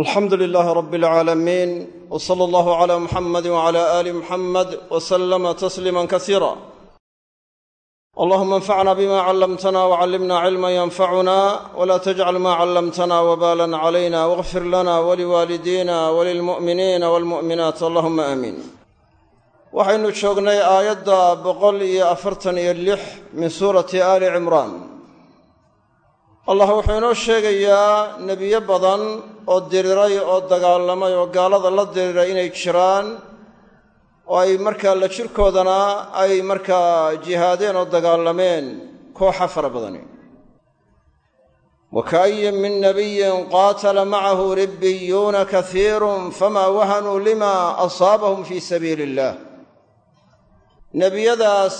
alxamdu lilaahi rabi alcaalamiin w sala allahu cala muxamadi wcala aali muxamed wslama tasliima kasiira allahuma anfacna bima callamtana wcallimna cilman yanfacuna wla tajcal ma callamtana wbalan calayna wاkfir lana waliwaalidiina walilmu'miniina walmu'minaat allahuma aamiin waxaynu joognay aayadda boqol iyo afartan iyo lix min suurati aali cimraan allah wuxuu inoo sheegayaa nebiyo badan oo diriray oo dagaalamay oo gaalada la diriray inay jiraan oo ay markaa la jirkoodana ay markaa jihaadeen oo dagaalameen kooxa fara badani. Wa ka'ayin min nabiyin qaatala macahu ribbiyuuna kasiirun famaa wahanuu lima asaabahum fii sabiili illah nebiyadaas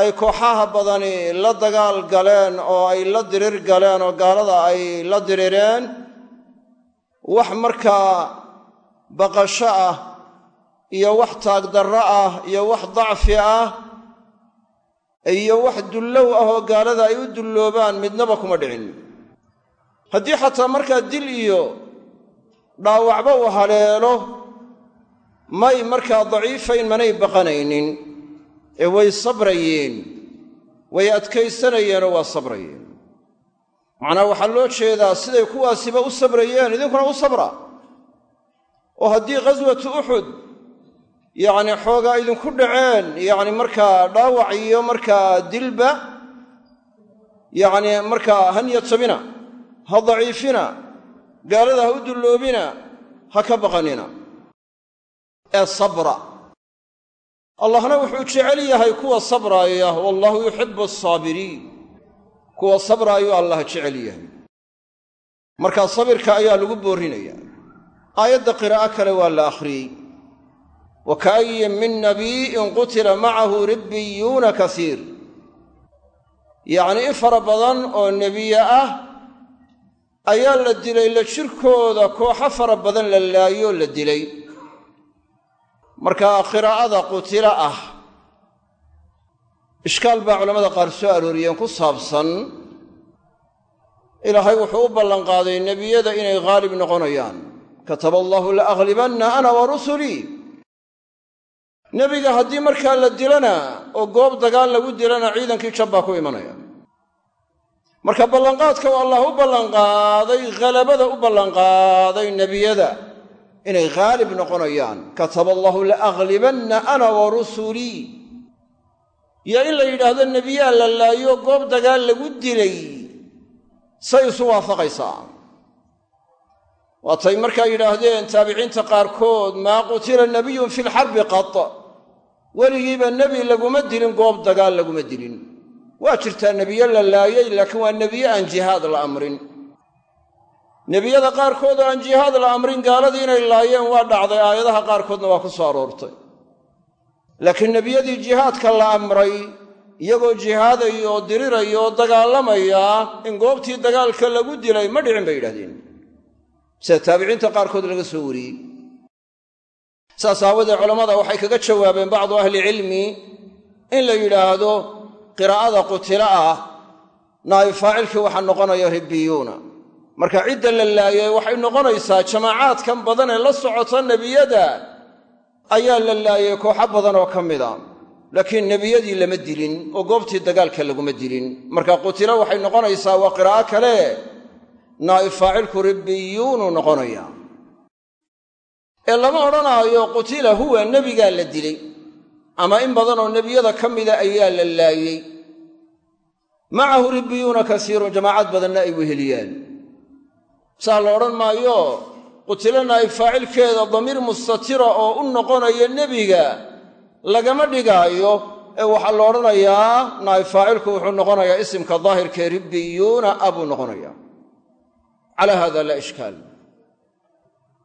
ay kooxaha badani la dagaal galeen oo ay la dirir galeen oo gaalada ay la dirireen wax markaa baqasho ah iyo wax taagdarro ah iyo wax dacfi ah iyo wax dullow ah oo gaalada ay u dulloobaan midnaba kuma dhicin. Haddii xataa markaa dil iyo dhaawacba uu haleelo may markaa daciifayn manay baqanaynin ee way sabrayeen way adkaysanayeenoo waa sabrayeen. Macnaa waxaa loo jeedaa siday kuwaasiba u sabrayeen idinkuna u sabra. Oo haddii ghaswatu uxud yacni xoogaa idinku dhaceen yacni markaa dhaawac iyo markaa dilba yacni markaa ha niyadsamina ha daciifina gaalada ha u dulloobina ha ka baqanina. Ee sabra allahna wuxuu jecel yahay kuwa sabraaya wallahu yuxibu asaabiriin kuwa sabraayuu allah jecel yahay. Markaa sabirka ayaa lagu boorrinaya aayadda qiraa'o kale waa la akhriyey. Wa ka'ayin min nabiyin qutila macahu ribbiyuuna kasiir. Yacnii in fara badan oo nebiye ah ayaa la dilay la jirkooda kooxo fara badan la laayoo la dilay markaa qiraa'ada qutila ah ishkaal baa culammada qaar soo arooriyeen ku saabsan ilaahay wuxuu u ballanqaaday nebiyada inay haalib noqonayaan. Kataba allaahu la aghlibanna ana wa rusulii nebiga haddii markaa la dilana oo goob dagaal lagu dilana ciidankii jab baa ku imanaya. Marka ballanqaadka u allah u ballanqaaday halabada u ballanqaaday nebiyada inay haalib noqonayaan kataba allahu la aghlibanna ana wa rusulii iyo in la yidhaahdo nebiyaa la laayo goob dagaal lagu dilay say isu waafaqaysaa. Waatay markaa yidhaahdeen taabiciinta qaarkood maa qutila nabiyun fi lxarbi qad weligiiba nebi laguma dilin goob dagaal laguma dilin. Waa jirtaa nebiye la laayay laakiin waa nebiye aan jihaad la amrin nebiyada qaarkood oo aan jihaad la amrin gaaladii inay laayeen waa dhacday aayadaha qaarkoodna waa ku soo aroortay. Laakiin nebiyadii jihaadka la amray iyagoo jihaadaya oo diriraya oo dagaalamaya in goobtii dagaalka lagu dilay ma dhicin bay yidhahdeen sida taabiciinta qaarkood laga soo wariyey. Saas aawadee culammada waxay kaga jawaabeen bacdu ahlicilmi in la yidhaahdo qiraa'ada qutila ah naa'ib faacilkii waxaa noqonaya ribbiyuuna marka cidda la laayay waxay noqonaysaa jamaacaadkan badan ee la socota nebiyada. Ayaa la laayay kooxo badan oo ka mida. Laakiin nebiyadii lama dilin oo goobtii dagaalka laguma dilin. Marka qutila waxay noqonaysaa waa qiraa'o kale. Naa'ib faacilku ribbiyuunu noqonaya. Ee lama odhanaayo qutila huwa nebigaa la dilay. Ama in badan oo nebiyada ka mida ayaa la laayey macahu ribbiyuuna kasiirun jamaacad badanna ay weheliyaan saa la odhan maayo qutilo naa'ib faacilkeeda damiir mustatira oo u noqonaya nebiga lagama dhigaayo. Ee waxaa la odhanayaa naa'ib faacilku wuxuu noqonayaa isimka daahirkae ribbiyuuna a buu noqonaya calaa hada laa ishkaal.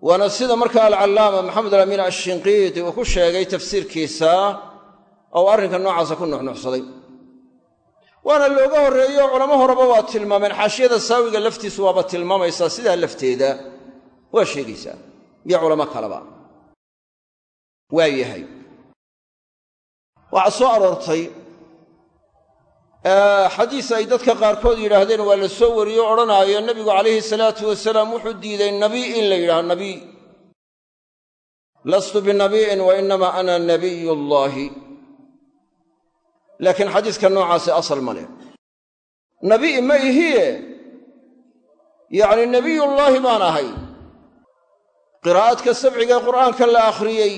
Waana sida marka alcallaama maxamed alamiin ashinqiiti uu ku sheegay tafsiirkiisa ou arrinka noocaasa ku nuxnuxsaday waana looga horreeyo culamo horeba waa tilmaameen. Xaashiyada saawiga laftiisu waaba tilmaamaysaa sidaa lafteeda waa sheegaysaa. Iyo culamo kaleba? Waa yahay. Waxaa soo aroortay xadiis ay dadka qaarkood yidhaahdeen waa la soo wariyo odhanaayo nebigu calayhi salaatu wasalaam wuxuu diiday nabiy in la yidhaho nabiy lastu binabiyin wa inamaa ana nabiy llaahi laakiin xadiiska noocaasi asal ma leh. Nabiy ma ihiye? Yacni nebiyullaahi baan ahay. Qiraa'adka sabcigae qur'aanka la akhriyey.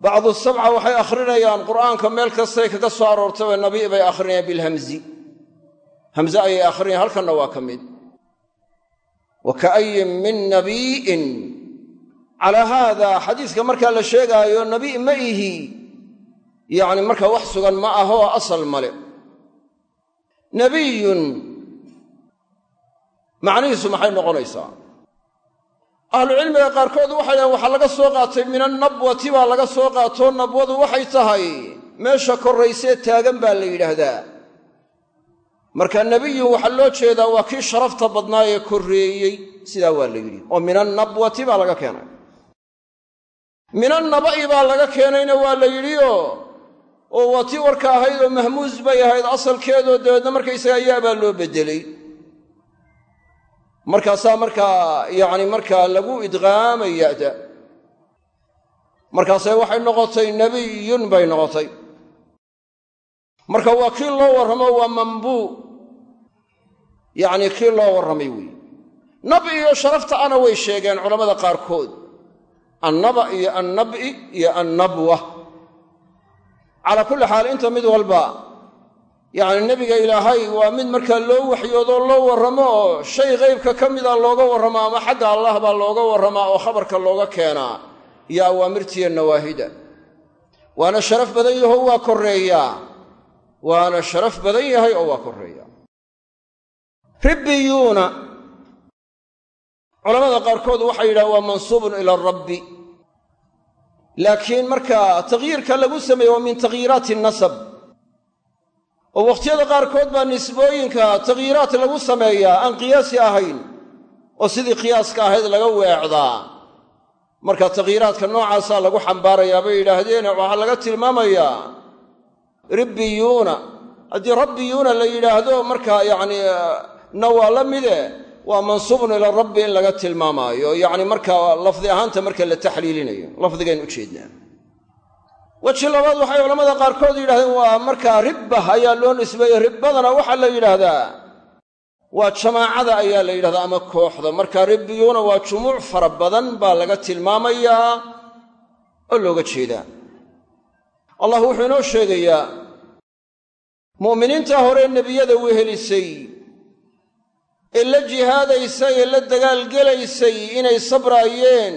Bacdu sabca waxay akhrinayaan qur'aanka meel kastay kaga soo aroortaba nabiy bay akhrinayaan bilhamzi. Hamze ayay akhrinayan halkanna waa ka mid. Wa ka'ayin min nabiyin. Calaa haada xadiiska markaa la sheegaayo nabiy ma ihi yacni markaa wax sugan ma ahoo asal male. Nabiyun macnihiisu maxay noqonaysaa? Ahlucilmiga qaarkood waxay dhahen waxaa laga soo qaatay min annabwati baa laga soo qaatoo nabwadu waxay tahay meesha korraysee taagan baa la yidhaahdaa. Marka nebiyun waxaa loo jeedaa waa kii sharafta badnaa ee korreeyey. Sidaa waa la yidhi. Oo min annabwati baa laga keenay. Min annaba'i baa laga keenayna waa la yidhioo oo waa tii warka ahayd oo mahmuus bay ahayd asalkeedoo dabeedna markaysaga yaabaa loo beddelay. Markaasaa markaa yacni markaa lagu idqaamay ya'da markaasay waxay noqotay nebiyun bay noqotay. Marka waa kii loo warramo waa mambuu yacni kii loo warramay weeye nab iyo sharafta ana way sheegeen culammada qaarkood. Annaba iyo annab'i iyo annabwa calaa kulli xaal inta mid walba yacni nebiga ilaahay waa mid markaa loo waxyoodoo loo warramo oo shay qaybka ka mida looga warramo ama xagga allah baa looga warramaa oo khabarka looga keenaa iyo awaamirtiiyo nawaahida. Waana sharaf badan yaho waa korreeyaa waana sharaf badan yahay oo waa korreeyaa ribbiyuuna culamada qaarkood waxay yidhahaan waa mansuubun ila rabbi laakiin marka takhyiirka lagu sameeye waa min takhyiiraati nasab. Oo wakhtiyada qaarkood baa nisbooyinka takhyiiraat lagu sameeyaa aan qiyaasi ahayn oo sidii qiyaaska ahayd laga weecdaa marka takhyiiraadka noocaasaa lagu xambaarayaa yidhaahdeen waxaa laga tilmaamayaa ribbiyuuna haddii rabbiyuuna la yidhaahdo markaa yacni na waa la mide waa mansuubun ila rabbi in laga tilmaamaayo. Yacni markaa lafdi ahaanta marka la taxliilinayo. Lafdigayn u jeednaa weji labaad waxay culamada qaarkood yidhahdeen waa markaa ribbah ayaa loo nisbeeyey. Ribbadana waxaa la yidhaahdaa waa jamaacada ayaa la yidhahdaa ama kooxda. Marka ribbiyuuna waa jumuuc fara badan baa laga tilmaamayaa oo looga jeedaa. Allah wuxuu inoo sheegayaa mu'miniinta hore nebiyada wehelisay ee la jihaadaysay ee la dagaalgelaysay inay sabraayeen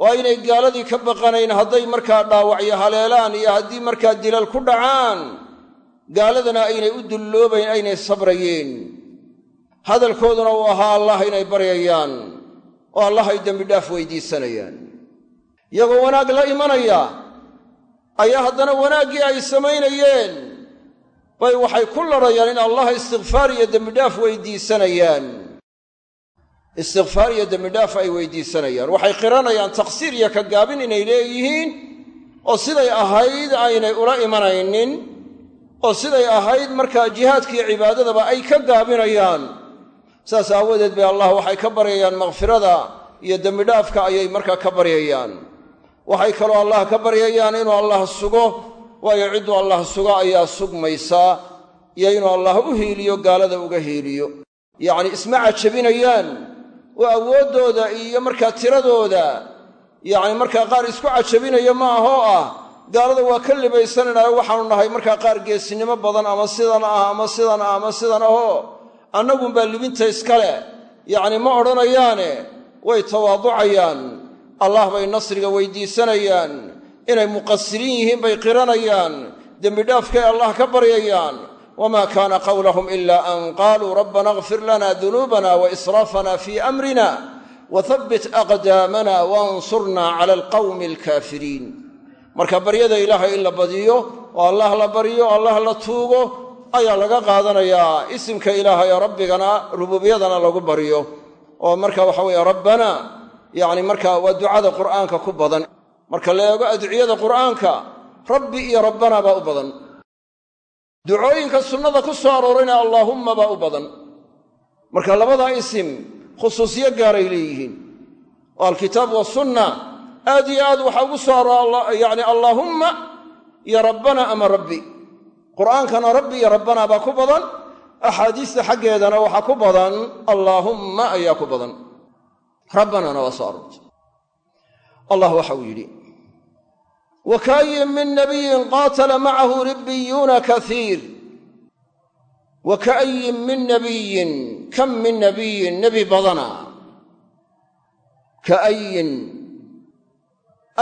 oo aynay gaaladii ka baqanayn hadday markaa dhaawacyo haleelaan iyo haddii markaa dilal ku dhacaan gaaladana aynay u dulloobayn aynay sabrayeen. Hadalkooduna uu ahaa allah inay baryayaan oo allah ay dembidhaaf weydiisanayaan. Iyagoo wanaag la imanaya ayaa haddana wanaaggii ay samaynayeen bay waxay ku ladhayaan in allah istikfaar iyo dembidhaaf weydiisanayaan. Istikfaar iyo dembidhaaf ay weydiisanayaan. Waxay qiranayaan taqsiir iyo ka gaabin inay leeyihiin oo siday ahayd aynay ula imanaynin oo siday ahayd markaa jihaadkiiyo cibaadadaba ay ka gaabinayaan. Saas aawadeed bay allah waxay ka baryayaan makfirada iyo dembidhaafka ayay markaa ka baryayaan. Waxay kaloo allah ka baryayaan inuu allah sugo waayo cidduu allah sugo ayaa sugmaysaa iyo inuu allah u hiiliyo gaalada uga hiiliyo. Yacni isma cajabinayaan oo awooddooda iyo markaa tiradooda yacni markaa qaar isku cajabinaya ma ahoo ah gaalada waa ka libaysanaynayo waxaanu nahay markaa qaar geesinimo badan ama sidan ah ama sidan ah ama sidan ahoo annagunbaa libinta iskale yacni ma odhanayaane way tawaaducayaan allah bay nasriga weydiisanayaan inay muqasiriin yihiin bay qiranayaan dembidhaafkay allah ka baryayaan. Wma kaana qawlahum ila an qaluu rabbana اغfir lana dunuubana waisraafana fi amrina wahabbit aqdaamana waansurna cala alqawmi alkaafiriin. Marka baryada ilaahay in la badiyo oo allah la baryo allah la tuugo ayaa laga qaadanayaa isimka ilaahay ee rabbigana rububiyadana lagu baryo oo marka waxa weeye rabbana yani marka waa ducada qur'aanka ku badan marka la eego adciyada qur'aanka rabbi iyo rabbana baa u badan. Ducooyinka sunnada ku soo aroorayna allaahumma baa u badan. Marka labadaa isim khusuusiyo gaaray leeyihiin. Oo alkitaab wasunna aad iyo aad waxaa ugu soo aroora yacni allaahumma iyo rabbana ama rabbi. Qur'aankana rabbi iyo rabbana baa ku badan. Axaadiista xaggeedana waxaa ku badan allaahumma ayaa ku badan. Rabbanana waa soo aroortay. Allah waxa uu yidhi wakaayin min nabiyin qaatala macahu ribbiyuuna kaiir wa ka'yin min nabiyin kam min nabiyin nebi badana ka'yin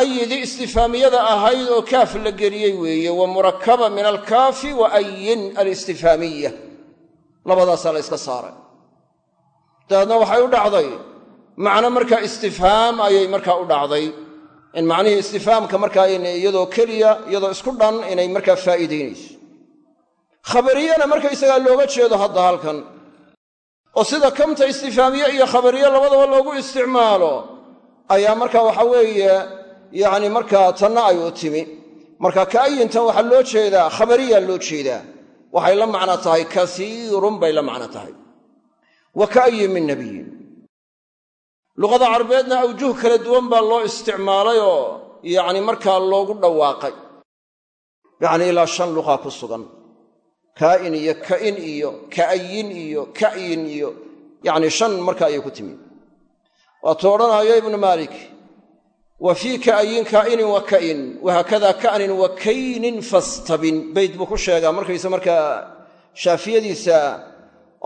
ayidii istifaamiyada ahayd oo kaaf la geliyey weeye wa murakaba min alkaafi wa ayin alistifaamiya labadaasaa la yska saaray dabeedna waxay u dhacday macno markaa istifhaam ayay markaa u dhacday in macnihii istifaamka markaa iyadoo keliya iyadoo isku dhan inay markaa faa'iidaynayso. Khabariyana markaysagaa looga jeedo hadda halkan. Oo sida kamta istifaamiye iyo khabariye labadaba loogu isticmaalo ayaa marka waxa weeye yacni markaa tanna ay u timi. Marka ka'ayintan waxaa loo jeedaa khabariyaa loo jeedaa. Waxay la macno tahay kasiirun bay la macno tahay. Wa ka'yin min nabiyin luqada carbeedna awjuh kala duwan baa loo isticmaalay oo yacni markaa loogu dhawaaqay. Yacni ilaa shan luqa ku sugan. Kaa'in iyo ka'in iyo ka'ayin iyo ka'yin iyo yacni shan marka ayay ku timi. Waatuu odhanaayo ibnu maalik. Wa fii ka'yin kaa'inin wa ka'in. Wahaakada ka'nin wa kaynin fastabin. Bayd buu ku sheegaa markaysa markaa shaafiyadiisa.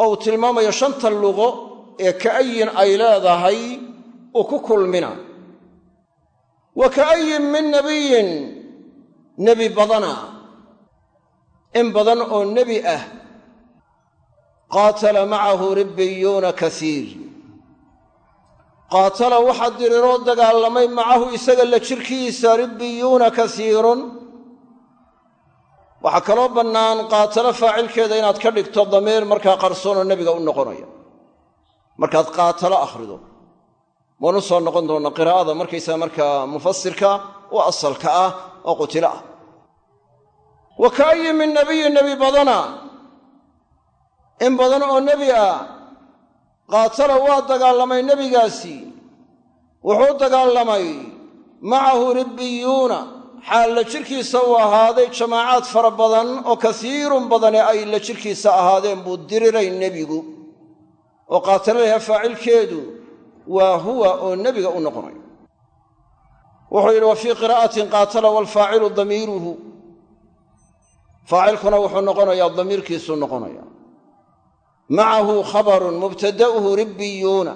Oo uu tilmaamayo shanta luqo ee ka'ayin ay leedahay uu ku kulmina. Wa ka'ayin min nabiyin nebi badana. In badan oo nebi ah qaatala macahu ribbiyuuna kasiir. Qaatala waxaa diriroo dagaalamay macahu isaga la jirkiisa ribbiyuuna kasiirun. Waxaa kaloo bannaan qaatalo faacilkeeda inaad ka dhigto damiir markaa qarsoonoo nebiga u noqonaya markaad qaatalo akhrido. Waanu soo noqon doonnaa qiraa'ada markaysaa markaa mufasirka oo asalka ah oo qutilo ah. Wa ka'yin min nabiyin nebi badana. In badan oo nebi ah qaatala waa dagaalamay nebigaasi. Wuxuu dagaalamay macahu ribbiyuuna xaal la jirkiisa uu ahaaday jamaacaad fara badan oo kasiirun badane ay la jirkiisa ahaadeen buu diriray nebigu oo qaatalalaha faacilkeedu waa huwa oo nebiga u noqonayo wuxuu yidhi wa fii qiraa'atin qaatala waalfaacilu damiiruhu. Faacilkuna wuxuu noqonayaa damiirkiisuu noqonaya macahu khabarun mubtada'uhu ribbiyuuna.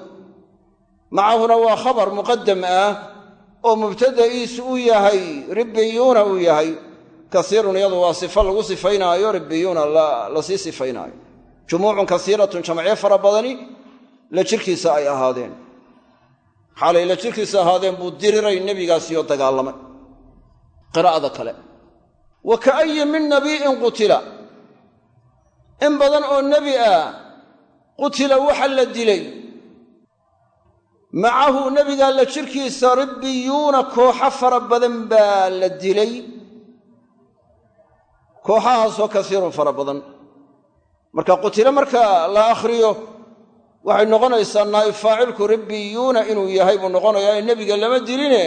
Macahuna waa khabar muqadam ah oo mubtada'iisu uu yahay ribbiyuuna uu yahay. Kasiirun iyadu waa sifo lagu sifaynaayo ribbiyuuna la sii sifaynaayo jumuucun kasiiratun jamacyo fara badani la jirkiisa ay ahaadeen. Xaalay la jirkiisa ahaadeen buu diriray nebigaasiyo dagaalamay. Qiraa'ada kale. Wa ka'ayin min nabiyin qutila. In badan oo nebi ah qutila waxa la dilay. Macahu nebigaa la jirkiisa ribbiyuuna kooxo fara badan baa la dilay. Kooxahaasoo kasiirun fara badan marka qutilo marka la akhriyo waxay noqonaysaa naa'ib faacilku ribbiyuuna inuu yahay buu noqonayaa nebiga lama diline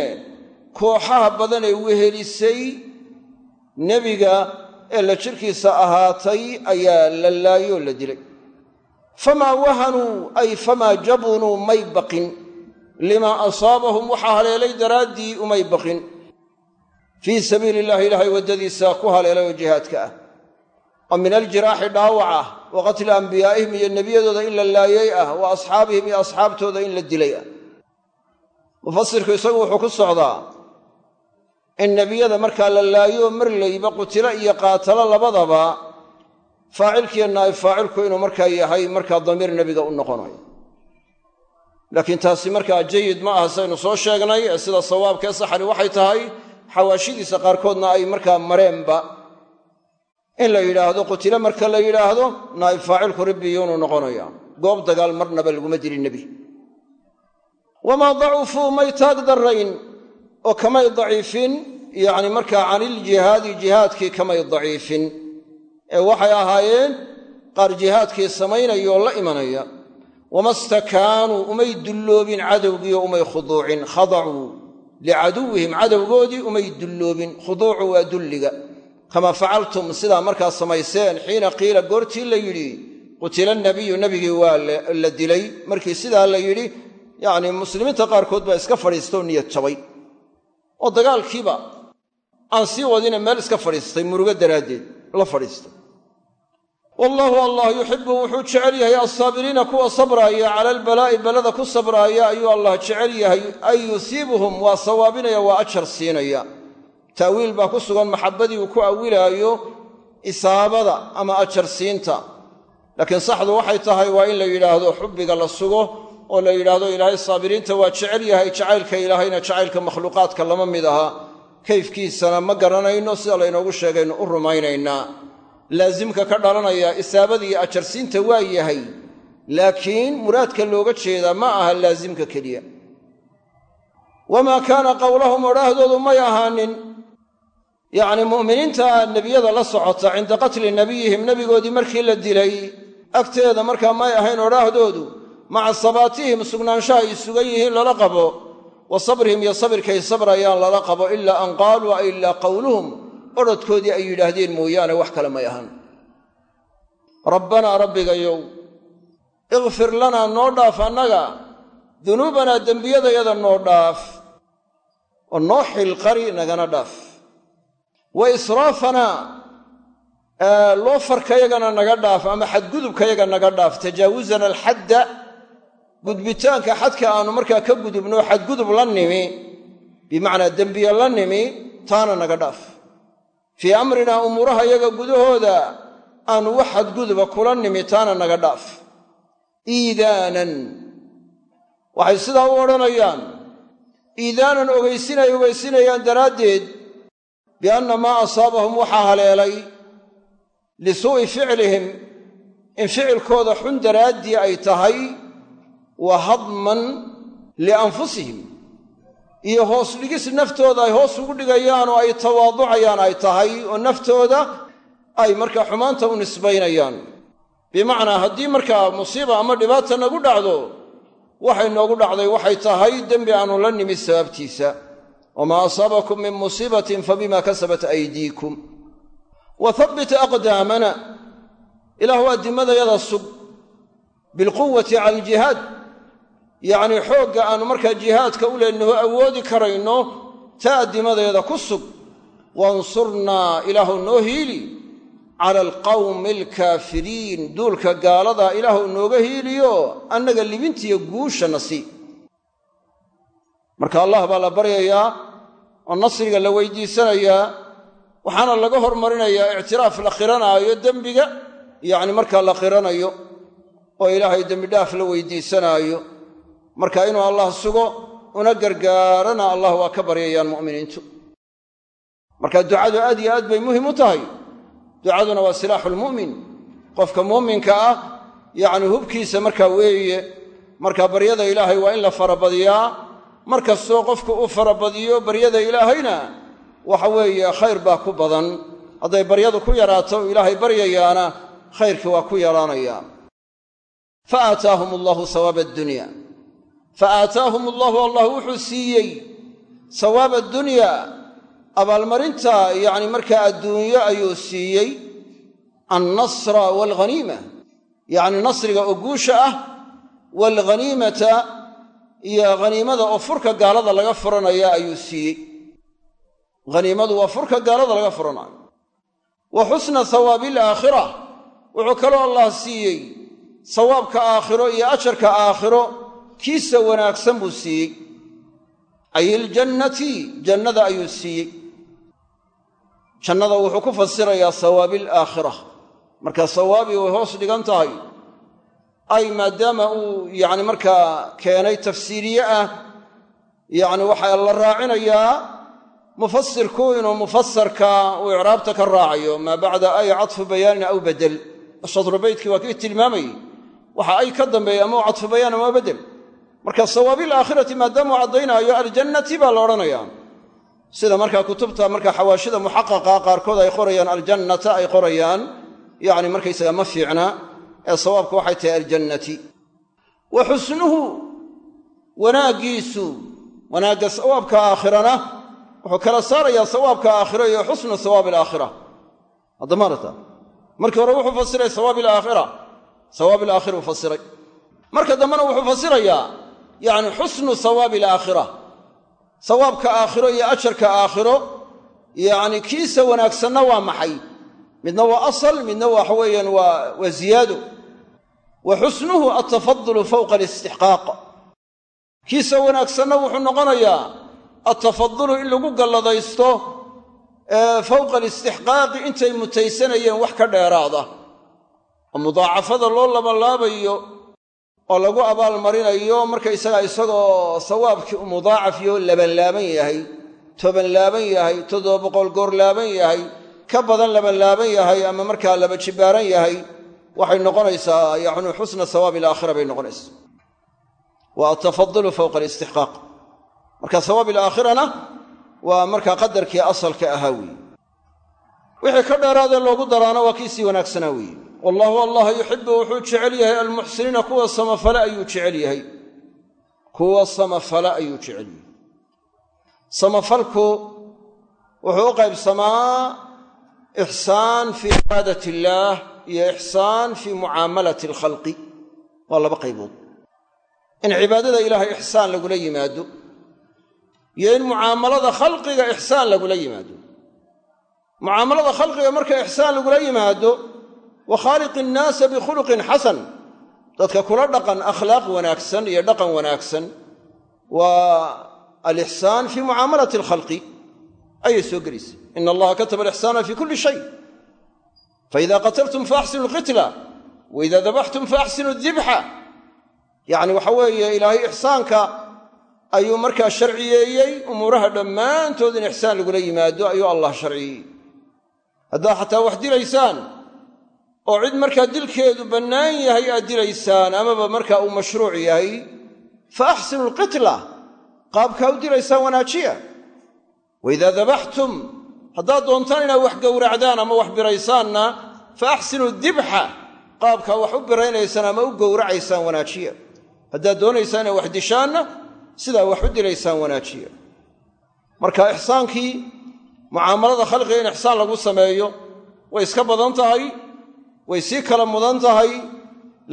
kooxaha badan ee wehelisay nebiga ee la jirkiisa ahaatay ayaa la laayoo la dilay. Famaa wahanuu ay famaa jabunuu may baqin. Limaa asaabahum waxaa haleelay daraaddii umay baqin. Fii sabiili illahi ilaahay waddadiisa ku haleelay oo jihaadka ah oo min aljiraaxi dhaawac ah wa qatli ambiyaa'ihim iyo nebiyadooda in la laayay ah wa asxaabihim iyo asxaabtooda in la dilay ah. Mufasirku isagu wuxuu ku socdaa in nebiyada markaa la laayo marlayba qutilo iyo qaatalo labadaba faacilkiiyo naa'ib faacilku inuu markaa yahay markaa damiir nebiga u noqonayo laakiin taasi markaa jayid ma aha saynu soo sheegnay ee sida sawaabkee saxani waxay tahay xawaashidiisa qaarkoodna ay markaa mareenba in la yidhaahdo qutilo marka la yidhaahdo naa'ib faacilku ribbiyuunuu noqonaya goob dagaal marnaba laguma dilin nebi. Wamaa dacufuu may taag darrayn oo kamay daciifin yacni markaa caniljihaadi jihaadkii kamay daciifin. Ee waxay ahaayeen qaar jihaadkii samaynaya oo la imanaya. Wama stakaanuu umay dulloobin cadowgiioo umay khuduucin khadacuu licaduwihim cadowgoodii umay dulloobin khuduucu waa dulliga kama facaltum sidaa markaa samayseen xiina qiila goortii la yidhi qutila nabiyu nabigii waa la dilay. Markii sidaa la yidhi yacni muslimiinta qaarkood baa iska fadhiistaoo niyad jabay. Oo dagaalkiiba aan sii wadina meel iska fadhiistay murugo daraaddeed la fadhiistay. Wallaahu allah yuxibu wuxuu jecel yahay alsaabiriina kuwa sabraaya cala albalaa'i balada ku sabraaya ayuu allah jecel yahay. Ay yusiibuhum waa sawaabinaya waa ajar siinaya ta'wiil baa ku sugan maxabadii uu ku awilaayo isaabada ama ajar siinta laakiin saxdu waxay tahay waa in la yidhaahdo xubbiga la sugo oo la yidhaahdo ilaahay saabiriinta waa jecel yahay jacaylka ilaahayna jacaylka makhluuqaadka lama mid aha. Kayfkiisana ma garanayno sida laynoogu sheegaynu u rumaynaynaa laasimka ka dhalanaya isaabadii ajarsiinta waa yahay. Laakiin muraadka looga jeedaa ma aha laasimka keliya. Wamaa kaana qowlahum odhaahdoodu may ahaanin yacni mu'miniinta nebiyada la socota cinda qatli nebiyihim nebigoodii markii la dilay agteeda markaa may ahayn odhaahdoodu maca sabaatihim sugnaanshaha ay sugan yihiin lala qabo wa sabrihim iyo sabirkay sabrayaan lala qabo ilaa an qaaluu a ilaa qowluhum odhodkoodii ay yidhaahdeen mooyaane wax kale may ahan rabbanaa rabbigayow ikfir lanaa noo dhaaf annaga dunuubanaa dembiyadayada noo dhaaf oo noo xilqari nagana dhaaf wa israafanaa loo farkayagana naga dhaaf ama xadgudubkayaga naga dhaaf. Tajaawuzana alxadda gudbitaanka xadka aanu markaa ka gudubno xadgudub la nimi bimacnaa dembiye la nimi taana naga dhaaf. Fii amrinaa umuuraha yaga gudahooda aanu wax xadguduba kula nimi taana naga dhaaf. Iidaanan waxay sidaa u odhanayaan. Iidaanan ogaysinay ogaysinayaan daraaddeed bianna maa asaabahum waxaa haleelay lisuu'i ficlihim in ficilkooda xun daraaddii ay tahay wa hadman lianfusihim iyo hoos dhigis naftooda ay hoos ugu dhigayaan oo ay tawaaducayaan ay tahay oo naftooda ay markaa xumaanta u nisbaynayaan bimacnaa haddii markaa musiiba ama dhibaata nagu dhacdo waxay noogu dhacday waxay tahay dembi aanu la nimi sababtiisa wamaa asaabakum min musiibatin fabima kasabat aydiikum wa habbit aqdaamana ilaahu addimadayada sug bilquwati cala aljihaad yacnii xoogga aanu markaa jihaadka u leenaho awoodi karayno ta addimadeeda ku sug wansurnaa ilaahu noo hiili cala alqawmi alkaafiriin duulka gaaladaa ilaahu nooga hiiliyo annaga libintiyo guushana sii marka allah baa la baryayaa oo nasriga la weydiisanayaa waxaana laga hormarinayaa ictiraaf la qiranaayo dembiga yacni markaa la qiranayo oo ilaahay dembidhaaf la weydiisanaayo. Marka inuu allah sugo una gargaarana allah waa ka baryayaan mu'miniintu. Marka ducadu aad iyo aad bay muhiim u tahay. Ducaduna waa silaaxu lmu'min qofka muuminka ah yacni hubkiisa markaa weeye marka baryada ilaahay waa in la farabadiyaa mar kastoo qofku uu farabadiyo baryada ilaahayna waxa weeye khayr baa ku badan. Hadday baryadu ku yaraato ilaahay baryayaana khayrkii waa ku yaraanayaa fa aataahum allahu sawaaba addunya. Fa aataahum allahu allah wuxuu siiyey sawaaba addunya. Abaalmarinta yacni markaa adduunyo ayuu siiyey annasra waalghaniima yacni nasriga oo guusha ah waalghaniimata iyo haniimada oo furka gaalada laga furanaya ayuu siiyey. Haniimadu waa furka gaalada laga furanayo wa xusna hawaabi alaakhira wuxuu kaloo allah siiyey. Sawaabka aakhiro iyo ajarka aakhiro kiisa wanaagsan buu siiyey. Ay iljannati jannada ayuu siiyey. Jannada wuxuu ku fasirayaa sawaabi alaakhira marka sawaabi way hoos dhigan tahay ay maadaama uu yacni markaa keenay tafsiiriye ah yacni waxaa la raacinayaa mufasirku inuu mufasarka uu icraabta ka raacayo maa bacda ay cadfu bayaanin aw bedel shadru beytkii waa kii tilmaamayey waxa ay ka dambeeya ama u cadfu bayaan ama bedel. Marka sawaabil aakhirati maadaamuu caddaynaayo aljannati baa la odhanayaa. Sida markaa kutubta marka xawaashida muxaqaqa qaarkood ay qorayaan aljannata ay qorayaan yacni markaysaga ma fiicna ee sawaabku waxay tahay aljannati. Wa xusnuhu wanaaggiisu wanaagga sawaabka aakhirana wuxuu kala saarayaa sawaabka aakhiro iyo xusnu sawaabi alaakhira haddamaarata markii hore wuxuu fasiray sawaab alaakhira sawaab alaakhira uu fasiray. Marka dambena wuxuu fasirayaa yacni xusnu sawaabi alaakhira sawaabka aakhiro iyo ajarka aakhiro yacni kiisa wanaagsanna waa maxay? Midna waa asal midna waxa weeyaan waa waa ziyaado wa xusnuhu altafadulu fowqa alistixqaaq kiisa wanaagsanna wuxuu noqonayaa altafadulu in lagu galladaysto fowqa alistixqaaqi intay mutaysanayeen wax ka dheeraada. Oo mudaacafada loo labalaabayo oo lagu abaalmarinayo markaysagaa isagoo sawaabkii u mudaacafyo labanlaaban yahay toban laaban yahay toddoba boqol goor laaban yahay ka badan labanlaaban yahay ama markaa laba jibbaaran yahay waxay noqonaysaa yacni xusna sawaabi alaakhira bay noqonaysaa. Wa altafadulu fowqa alistixqaaq marka sawaab alaakhirana waa markaa qadarkii asalka ahaa weeye. Wixii ka dheeraadee loogu daraana waa kiisii wanaagsanaa weeye. Wallahu allah yuxibu wuxuu jecel yahay almuxsiniina kuwa samafale ayuu jecel yahay. Kuwa samafale ayuu jecel yahay. Samafalku wuxuu u qaybsamaa ixsaan fii cibaadat illaah iyo ixsaan fii mucaamalati alkhalqi waa laba qaybood. In cibaadada ilaahay ixsaan lagula yimaado iyo in mucaamalada khalqiga ixsaan lagula yimaado. Mucaamalada khalqiga marka ixsaan lagula yimaado wa khaaliqi innaasa bikhuluqin xasan dadka kula dhaqan akhlaaq wanaagsan iyo dhaqan wanaagsan waa alixsaan fii mucaamalati alkhalqi. Ayay soo gelaysa ina allaha kataba alixsaana fii kulli shay faida qataltum faaxsinu alqitla waida dabaxtum faaxsinu adibxa yacni waxa weeye ilaahay ixsaanka ayuu markaa sharciyeeyey umuuraha dhammaantood in ixsaan lagula yimaado ayuu allah sharciyey. Haddaa xataa wax dilaysaan oo cid markaa dilkeedu bannaan yahay aad dilaysaan amaba markaa uu mashruuc yahay fa axsinu alqitla qaabkaa u dilaysaan wanaajiya. waidaa dabaxtum haddaad doontaan inaad wax gowracdaan ama wax biraysaanna fa axsinu dibxa qaabkaa wax u biraynaysaan ama u gowracaysaan wanaajiya. Haddaad doonaysaan inaad wax dishaanna sidaa wax u dilaysaan wanaajiya. Marka ixsaankii mucaamalada khalqiga in ixsaan lagu sameeyo way iska badan tahay way sii kala mudan tahay.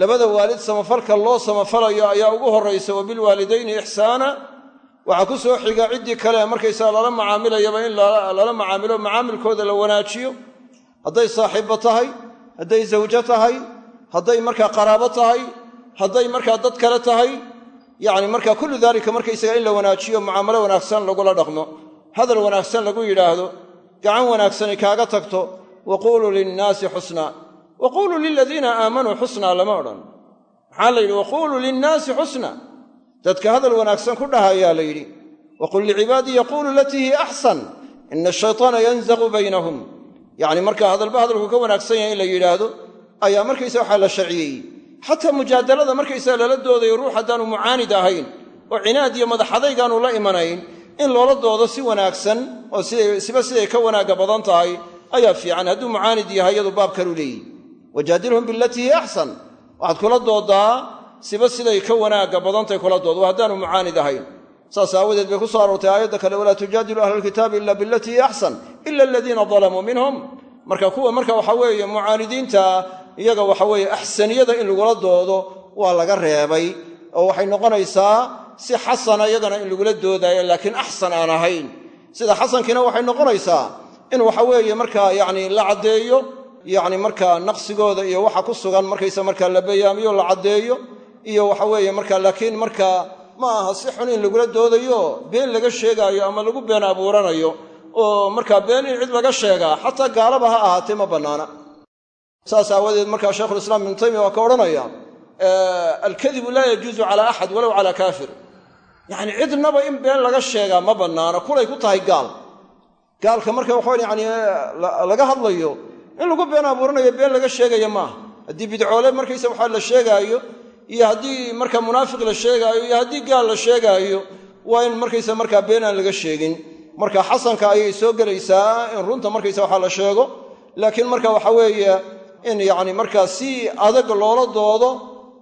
Labada waalid samafalka loo samafalayo ayaa ugu horraysa wa bilwaalidayni ixsaana waxaa ku soo xiga ciddii kale markaysaa lala macaamilayaba in lala macaamilo macaamilkooda la wanaajiyo. Hadday saaxiibbo tahay hadday zawjo tahay hadday markaa qaraabo tahay hadday markaa dad kale tahay yacni marka kullu daalika markaysaga in la wanaajiyo mucaamalo wanaagsan lagula dhaqmo. Hadal wanaagsan lagu yidhaahdo gacan wanaagsani kaaga tagto wa quuluu linnaasi xusnaa wa quuluu liladiina aamanuu xusnaa lama odhan. Maxaa la yidhi waquuluu linnaasi xusna dadka hadal wanaagsan ku dhahayaa la yidhi waqul licibaadii yaquulu latii hiya axsan ina ashaytaana yanzaqu baynahum. Yacni markaa hadalba hadalku ka wanaagsan yahay in la yidhaahdo ayaa markaysa waxaa la sharciyeeyey xataa mujaadalada markaysaa lala doodayo ruux haddaanu mucaanid ahayn oo cinaad iyo madaxadaygaanu la imanayn in loola doodo si wanaagsan oo siba siday ka wanaagga badan tahay ayaa fiican hadduu mucaanid yahay iyadu baab kalu leeyihi wajaadilhum bilatii hiya axsan waxaad kula dooddaa siba siday ka wanaagga badantay kula dood waa haddaanu mucaanid ahayn. Saas aawadeed bay ku soo aroortay aayadda kale walaa tujaadilu ahla alkitaabi ila bilatii axsan ila aladiina dalamuu minhum. Marka kuwa marka waxa weeye mucaanidiinta iyaga waxa weeye axsaniyada in lagula doodo waa laga reebay oo waxay noqonaysaa si xasana iyagana in lagula doodaayo laakiin axsan aan ahayn. Sida xasankiina waxay noqonaysaa in waxa weeye markaa yacni la caddeeyo yacni markaa naqsigooda iyo waxa ku sugan markaysa markaa la bayaamiyo la caddeeyo iyo waxa weeye markaa laakiin markaa ma aha si xun in lagula doodayo been laga sheegaayo ama lagu been abuuranayo oo markaa been in cid laga sheegaa xataa gaalaba ha ahaatee ma bannaana. Saas aawadeed markaa shaykhulislaam ibnu taymiya waa ka odhanaya alkadibu laa yajuusu calaa axad walow calaa kaafir. Yacni cidnaba in been laga sheegaa ma bannaana kulay ku tahay gaal. Gaalka marka waxaa yani laga hadlayo in lagu been abuuranayo been laga sheegaya maaha. Haddii bidcoole markaysa waxaa la sheegaayo iyo haddii marka munaafiq la sheegaayo iyo haddii gaal la sheegaayo waa in markaysa markaa been aan laga sheegin. Marka xasanka ayay soo gelaysaa in runta markaysa waxaa la sheego laakiin marka waxa weeye in yacni markaa si adag loola doodo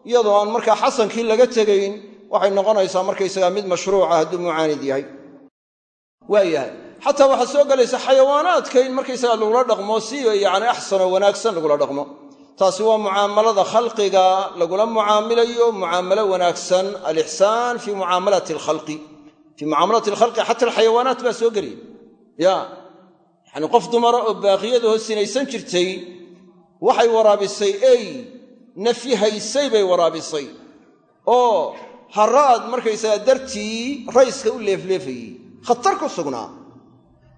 iyadoo aan markaa xasankii laga tegayn waxay noqonaysaa markaysagaa mid mashruuca hadduu mucaanid yahay. Waayahay xataa waxaa soo gelaysa xayawaanaadka in markaysagaa lagula dhaqmo si yacni axsanoo wanaagsan lagula dhaqmo taasi waa mucaamalada khalqiga lagula mucaamilayo mucaamalo wanaagsan alixsaan fii mucaamalati alkhalqi fii mucaamalati alkhalqi xata alxayawaanaat baa soo gelaya ya yacni qof dumara oo baaqiyadaho sinaysan jirtay waxay waraabisay ey nafyi haysay bay waraabisay. Oo haraad markaysaga dartii rayska u leefleefayey. Khatar ku sugnaa.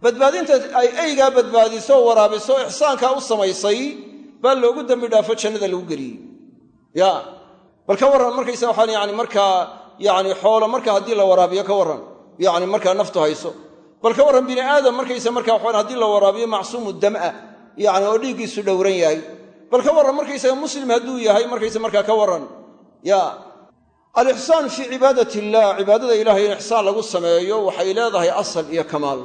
Badbaadinta ay eygaa badbaadiso waraabiso ixsaankaa u samaysay baa loogu dembi dhaafo jannada lagu geliyey ya bal ka warran markaysa waxaan yani markaa yani xoolo marka haddii la waraabiyo ka warran. Yani markaa naftu hayso. Bal ka warran bini aadam markaysa marka waxaan haddii la waraabiyo macsuumu dam'a yani oo dhiiggiisu dhowran yahay. Bal ka warran markaysaga muslim hadduu yahay markaysa markaa ka warran. Ya alixsaan fii cibaadat illah cibaadada ilahay in ixsaan lagu sameeyo waxay leedahay asal iyo kamaal.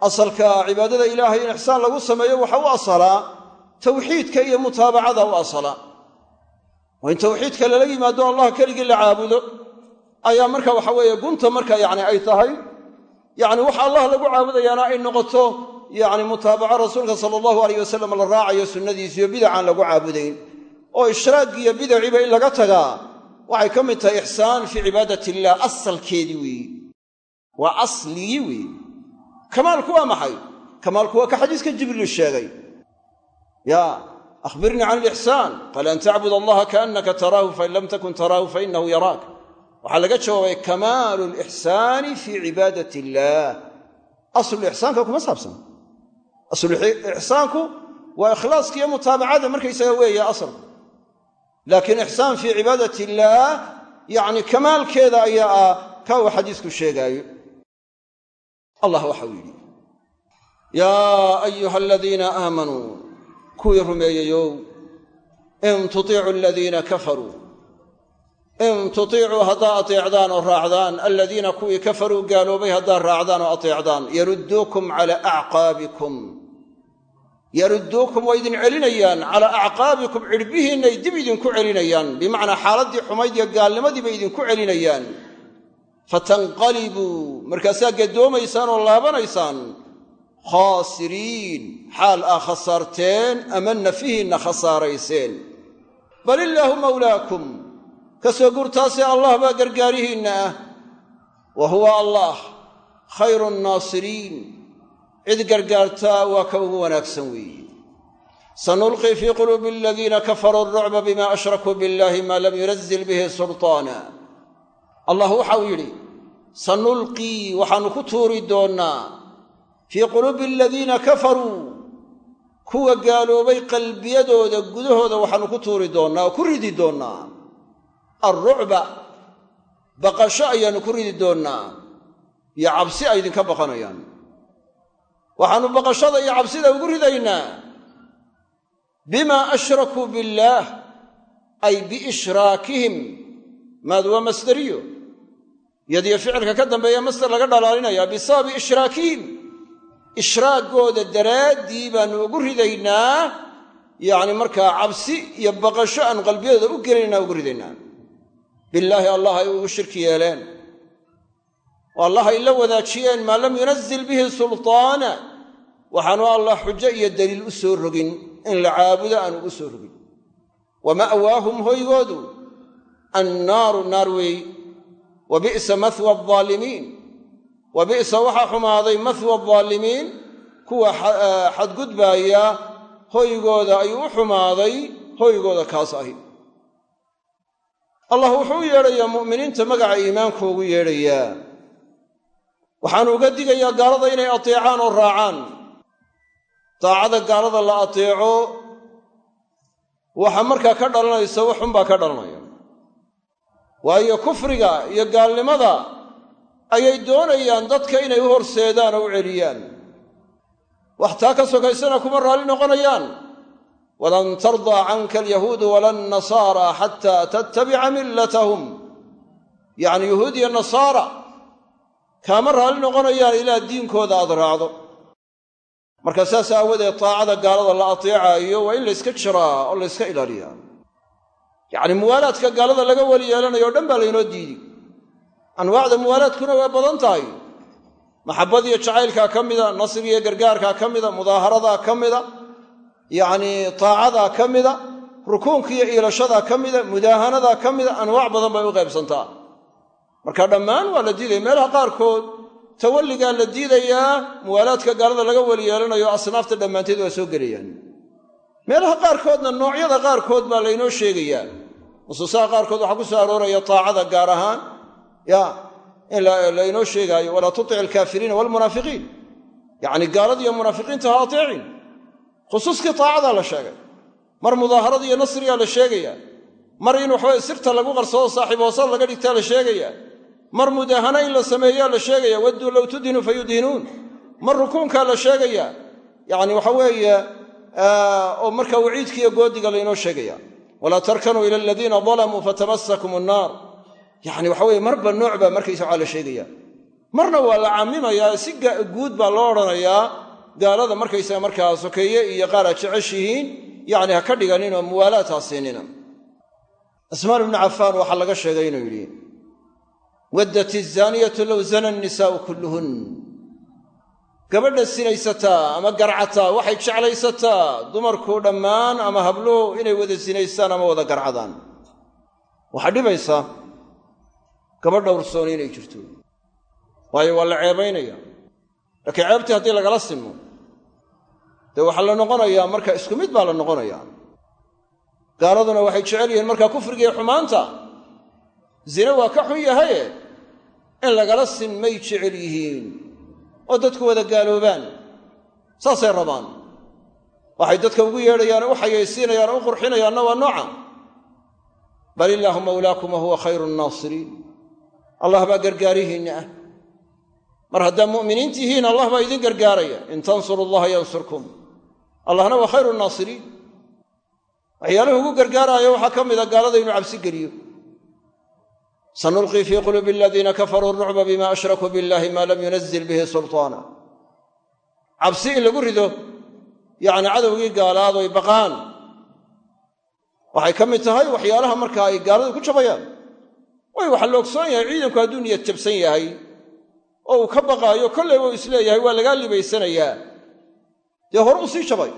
Asalka cibaadada ilaahay in ixsaan lagu sameeyo waxa u asalaa tawxiidka iyo mutaabacada u asala. Waa in tawxiidka lala yimaado allah keligii la caabudo. Ayaa marka waxa weeye gunta marka yani ay tahay. Yani waxa allah lagu caabudayaana ay noqoto yani mutaabaco rasuulka sala allahu alayh wasalam la raacayo sunnadiisiyo bidacaan lagu caabudayn. Oo ishraaggiiyo bidaciba in laga tagaa. Waxay ka mid tahay ixsaan fii cibaadat illah asalkeedii weeye waa asligii weeye kamaalku waa maxay? Kamaalku waa ka xadiiska jibriil sheegay ya akhbirnii can alixsaan qaal an tacbud allaha kaannaka taraahu fain lam takun taraahu fainahu yaraak waxaa laga jawaabay kamaalu lixsaani fii cibaadat illaah aslulixsaanka kuma saabsan aslulixsaanku waa ikhlaaska iyo mutaabacada markaysaga weeye asalku laakiin ixsaan fii cibaadat illaah yacni kamaalkeeda ayaa ah ka uu xadiisku sheegaayo allah yidhi ayuha aladiina aamanuu kuwii rumeeyeyow in tutiicuu aladiina kafaruu in tutiicuu haddaa ateecdaan oo raacdaan aladiina kuwii kafaruu gaaloobay haddaa raacdaan oo ateecdaan. Yarudduukum calaa acqaabikum. Yarudduukum waa idin celinayaan calaa acqaabikum cidhbihiinnay dib idinku celinayaan. Bimacnaa xaaladdii xumayd iyo gaalnimadii bay idinku celinayaan. Fatanqalibuu markaasaa gaddoomaysaan oo laabanaysaan khaasiriin xaal aa khasaarteen ama nafihiinna khasaarayseen bal illaahu mawlaakum ka soo gurtaasee allah baa gargaarihiinna ah wa huwa allah khayru nnaasiriin cid gargaartaa waa ka ugu wanaagsan weeye sanulqii fii quluubi aladiina kafaruu arucba bima ashrakuu billahi maa lam yunazil bihi sulطaana allah waxau yidhi sanulqii waxaannu ku tuuri doonnaa fii quluubi aladiina kafaruu kuwa gaaloobay qalbiyadooda gudahooda waxaannu ku tuuri doonnaa oo ku ridi doonnaa. Alrucba baqasho ayaannu ku ridi doonnaa. Iyo cabsi ay idinka baqanayaan. Waxaannu baqashada iyo cabsida ugu ridaynaa. Bimaa ashrakuu billaah ay biishraakihim maadu waa masderiyo yadiyo ficilka ka dambeeya masder laga dhalaalinayaa bisababi ishraakihim ishraaggooda daraaddii baannu ugu ridaynaa yacni markaa cabsi iyo baqasho aanu qalbiyadooda u gelinaynaa ugu ridaynaa. Billaahi allah ay ugu shirki yeeleen. Oo allah ay la wadaajiyeen maa lam yunazil bihi sultaana. Waxaanu allah xujo iyo daliil u soo rogin in la caabudo aanu u soo rogin. Wa ma'waahum hoygoodu annaaru naar weey. Wa bi'sa mahwa aldaalimiin wa bi'sa waxaa xumaaday mahwa aldaalimiin kuwa xadgudbaaya hoygooda ayuu u xumaaday hoygooda kaas ahi. Allah wuxuu u yeedhayaa mu'miniinta magaca iimaanku ugu yeedhayaa. Waxaanu uga digayaa gaalada inay ateecaan oo raacaan. Daacada gaalada la ateeco waxa markaa ka dhalanaysa waxunbaa ka dhalanaya. Waayo kufriga iyo gaalnimada ayay doonayaan dadka inay u horseedaan oo u celiyaan. Wax taa ka sokaysana kuma raalli noqonayaan. Walan tardaa canka alyahuudu wala annasaara xataa tattabica millatahum. Yacni yuhuud iyo nasaara kaama raalli noqonayaan ilaa diinkooda aad raacdo. Marka saas aawadeed taacada gaalada la ateecaayo waa in layska jiraa oo layska ilaaliyaa. Yacni muwaalaadka gaalada laga weli yeelanayo o dhan baa laynoo diidi anwaacda muwaalaadkuna waa badan tahay. Maxabadiyo jacaylkaa ka mida nasrigiyo gargaarkaa ka mida mudaaharadaa ka mida yacnii taacadaa ka mida rukuunkiiyo iilashadaa ka mida mudaahanadaa ka mida anwaac badan bay u qaybsantaa. Marka dhammaan waa la diidaya meelaha qaarkood tawalligaa la diidayaa muwaalaadka gaalada laga weli yeelanayo asnaafta dhammaanteed waa soo gelayaan. Meelaha qaarkoodna noocyada qaarkood baa laynoo sheegayaa. Nusuusaha qaarkood waxaa ku soo arooraya taacada gaar ahaan ya in laynoo sheegaayo walaa tutic alkaafiriina waalmunaafiqiin yacni gaalada iyo munaafiqiinta ha ateecin khusuuskii taacadaa la sheegay. Mar mudaaharada iyo nasrigaa la sheegayaa mar in waxaweye sirta lagu qarsado saaxiib hoosad laga dhigtaa la sheegayaa mar mudaahana in la sameeyaa la sheegaya. Wadduu low tudhinu fa yudhinuun. Mar rukuunkaa la sheegayaa yacni waxa weeye oo markaa waciidkiiyo goodiga laynoo sheegaya. Walaa tarkanuu ila aladiina dalamuu fatamasakum annaar yacni waxa weye marba nooc baa markaysa waxaa la sheegaya. Marna waa la cammimayaa si guud baa loo odhanayaa gaalada markaysaga markaa sokeeye iyo qaar aad jeceshihiin yacni ha ka dhiganin oo muwaalaad ha siinina. Cismaan ibnu cafaan waxaa laga sheegay inuu yidhi waddat izaaniyatu low zana annisaa'u kulluhun. Gabadha sinaysataa ama garcataa waxay jeclaysataa dumarku dhammaan ama habluhu inay wada sinaystaan ama wada garcadaan. Waxaa dhibaysaa gabadh dhowrsooni inay jirto. Waayo waa la ceebaynaya. Laakiin ceebtii haddii lagala sinmo dee waxaa la noqonayaa marka isku mid baa la noqonayaa. Gaaladuna waxay jecel yihiin markaa kufrigiiyo xumaanta. Zine waa ka xun yahaye in lagala sinmay jecel yihiin oo dadku wada gaaloobaan. Saasay rabaan. Waxay dadka ugu yeedhayaan u xayaysiinayaan u qurxinayaanna waa nooca. Bal illaahu mawlaakum wa huwa khayru nnaasiriin allah baa gargaarihiinna ah. Mar haddaa mu'miniin tihiin allah baa idin gargaaraya. In tansuru allaha yansurkum. Allahna waa khayru nnaasiriin waxyaaluhu ugu gargaaraayo waxaa ka mida gaalada inuu cabsi geliyo. Sanulqii fii quluubi aladiina kafaruu rucba bima ashrakuu billahi maa lam yunazil bihi sultaana. Cabsi in lagu rido yacni cadowgii gaalaadoy baqaan. Waxay ka mid tahay waxyaalaha markaa ay gaaladu ku jabayaan way waxaa la ogsoon yahay ciidanku hadduu niyad jabsan yahay oo uu ka baqaayo kollayba uu is leeyahay waa lagaa libaysanayaa. Dee hore u sii jabay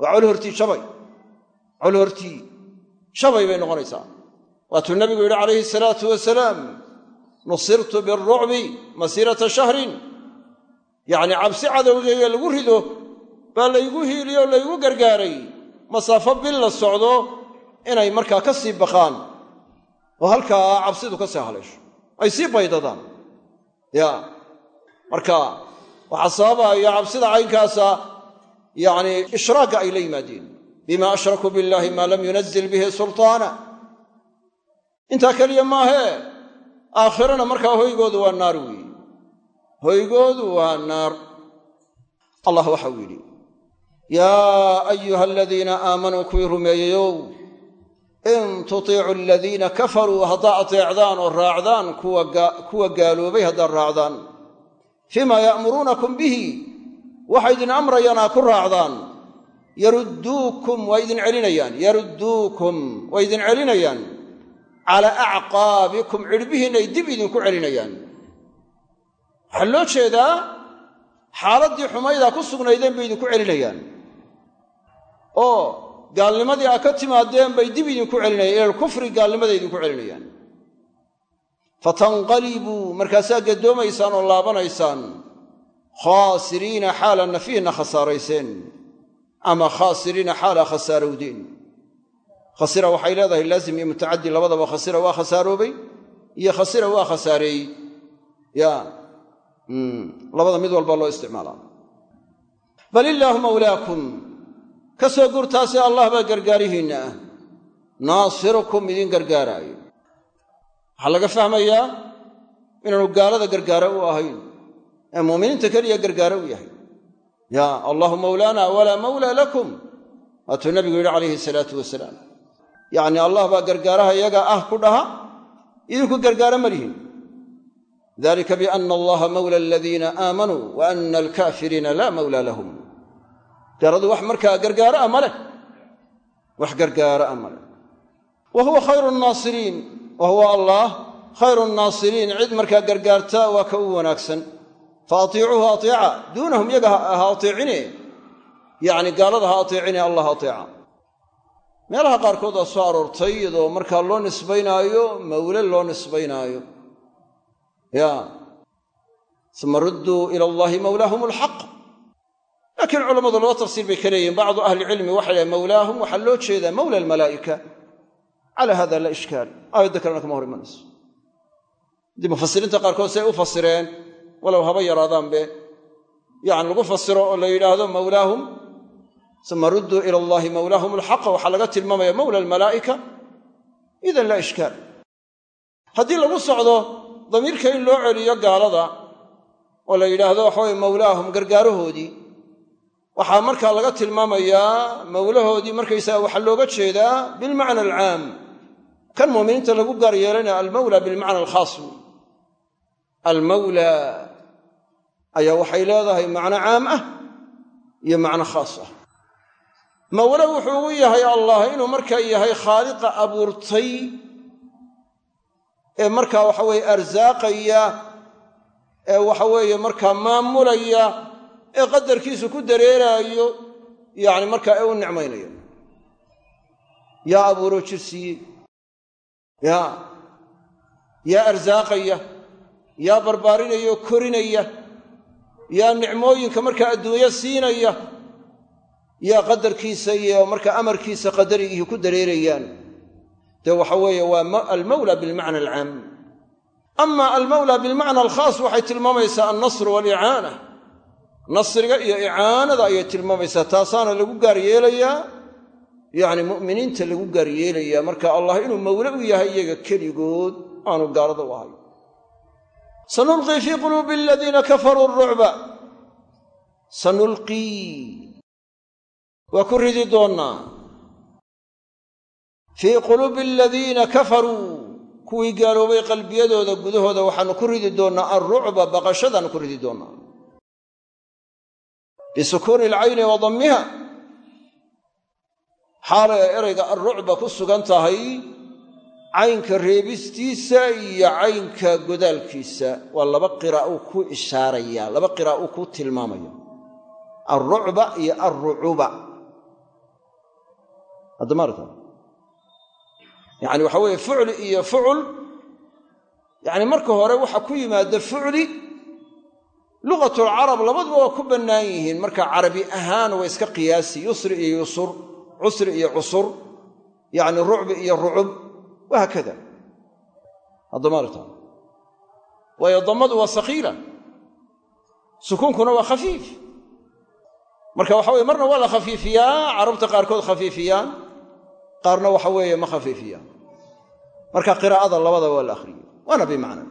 waa col hortii jabay col hortii jabay bay noqonaysaa. Waatuu nabigu yidhi calayhi salaatu wasalaam nusirtu birucbi masiirata shahrin. Yacnii cabsi cadowgeyga lagu rido baa laygu hiiliyo o laygu gargaaray. Masaafo bil la socdo inay markaa ka sii baqaan oo halkaa cabsidu ka sii haleesho. Ay sii baydadaan. Ya. Marka waxaa sababaya cabsida caynkaasa yacnii ishraagga ay la yimaadeen. Bima ashrakuu billahi maa lam yunazil bihi sultaana. Intaa keliya maahee aakhirana markaa hoygoodu waa naar weeye hoygoodu waa naar. Allah waxau yidhi yaa ayuha aladiina aamanuu kuwii rumeeyeyow in tutiicu aladiina kafaruu haddaa ateecdaan oo raacdaan kuwa gaaloobay haddaad raacdaan fiimaa ya'muruunakum bihi waxay idin amrayaan aa ku raacdaan yarudduukum waa idin celinayaan yarudduukum waa idin celinayaan calaa acqaabikum cidhbihiinay dib idinku celinayaan waxaa loo jeedaa xaaladdii xumaydaa ku sugnaydeen bay idinku celinayaan oo gaalnimadii aa ka timaadeen bay dib idinku celinayaan ila alkufri gaalnimaday idinku celinayaan. Fatanqalibuu markaasaa gaddoomaysaan oo laabanaysaan khaasiriina xaala nafihinna khasaarayseen ama khaasiriina xaala khasaarowdeen. Khasira waxay leedahay laazim iyo mutacaddi labadaba khasira waa khasaaroobay iyo khasira waa khasaareeyey ya labada mid walba loo isticmaalaa. Bal illaahu mawlaakum ka soo gurtaasi allah baa gargaarihiinna ah. Naasirukum idin gargaaraayo. Waxaa laga fahmayaa inaanu gaalada gargaaro u ahayn ee muuminiinta keliya gargaaro u yahay. Ya allahu mawlaana walaa mawlaa lakum waatuu nabigu yidhi calayhi salaatu wasalaam. Yacni allah baa gargaaraha iyaga ah ku dhaha idinku gargaaro ma lihin. Dalika biana allaha mawla aladiina aamanuu wa ana alkaafiriina laa mawla lahum gaaladu wax markaa gargaaro a ma leh? Wax gargaaro a ma leh. Wa huwa khayru nnaasiriin wa huwa allah khayru nnaasiriin cid markaa gargaarta waa ka u wanaagsan. Fa atiicuuhu ateeca duunahum yaga ha ateecine yacni gaalada ha ateecine allah ateeca meelaha qaarkood waa soo aroortay iyadoo markaa loo nisbaynaayo mawle loo nisbaynaayo. Ya uma rudduu ila allahi mawlaahum alxaq laakiin culammadu laba tafsiir bay ka leeyihiin bacdu ahlicilmi waxay dhahay mawlaahum waxaa loo jeedaa mawla almalaa'ika. Cala hada laa ishkaal. Aayadda kalena kama hor imanayso haddii mufasiriinta qaarkood say u fasireen walow haba yaraadaanbe. Yacni lagu fasiro oo la yidhaahdo mawlaahum uma rudduu ila allahi mawlaahum alxaqa. Waxaa laga tilmaamaya mawla almalaa'ika. Idan laa ishkaal. Haddii lagu socdo damiirka in loo celiyo gaalada oo la yidhaahdo waxaweye gargaarahoodii waxaa markaa laga tilmaamayaa mawlahoodii markaysaga waxaa looga jeedaa bilmacna alcaam. Kan muuminiinta lagu gaar yeelanaya almawla bilmacna alkhaas. Almawla ayaa waxay leedahay macno caam ah iyo macno khaas ah. Mawle wuxuu ugu yahay allah inuu markaa yahay khaaliqa abuurtay ee markaa waxa weeye arsaaqaya ee waxa weeye markaa maamulaya ee qadarkiisu ku dareeraayo yacni markaa ee u nicmaynayo. Yaa abuuroo jir siiyey yaa yaa arsaaqaya yaa barbaarinaya oo korinaya yaa nicmooyinka markaa adduunyo siinaya yaa qadarkiisa iyo markaa amarkiisa qadarigii ku dareerayaan. Dee waxa weeye waa almawla bilmacna alcaam. Ama almawla bilmacna alkhaas waxay tilmaamaysaa alnasr waalicaana nasriga iyo icaanada ayay tilmaamaysaa taasaana lagu gaar yeelayaa yacni mu'miniinta lagu gaar yeelayaa. Marka allah inuu mawle u yahay iyaga keligood aanu gaalada u ahay. Sanulqii fii quluubi aladiina kafaruu rucba sanulqii waa ku ridi doonnaa. Fii quluubi aladiina kafaruu. Kuwii gaaloobay qalbiyadooda gudahooda waxaannu ku ridi doonnaa alrucba baqashadaannu ku ridi doonnaa bisukuuni alcayni wa dammiha xaalay ay erayga alrucba ku sugan tahay caynka reebistiisa iyo caynka godaalkiisa waa laba qiraa'uu ku ishaaraya laba qiraa'uu ku tilmaamaya alrucba iyo alrucuba haddamaarta yacani waxa weeye fucli iyo fucul yacni marka hore waxa ku yimaada fucli lugatulcarab labaduba waa ku bannaan yihiin. Marka carabi ahaan waa iska qiyaasi. Yusri iyo yusur cusri iyo cusur yacni rucbi iyo rucub wahaakada haddamaarta waayo dammadu waa sakiila sukuunkuna waa khafiif. Marka waxa weye marna waa la khafiifiyaa carabta qaarkood khafiifiyaan qaarna waxa weeye ma khafiifiyaan. Marka qiraa'ada labada waa la akhriyey waana bimacna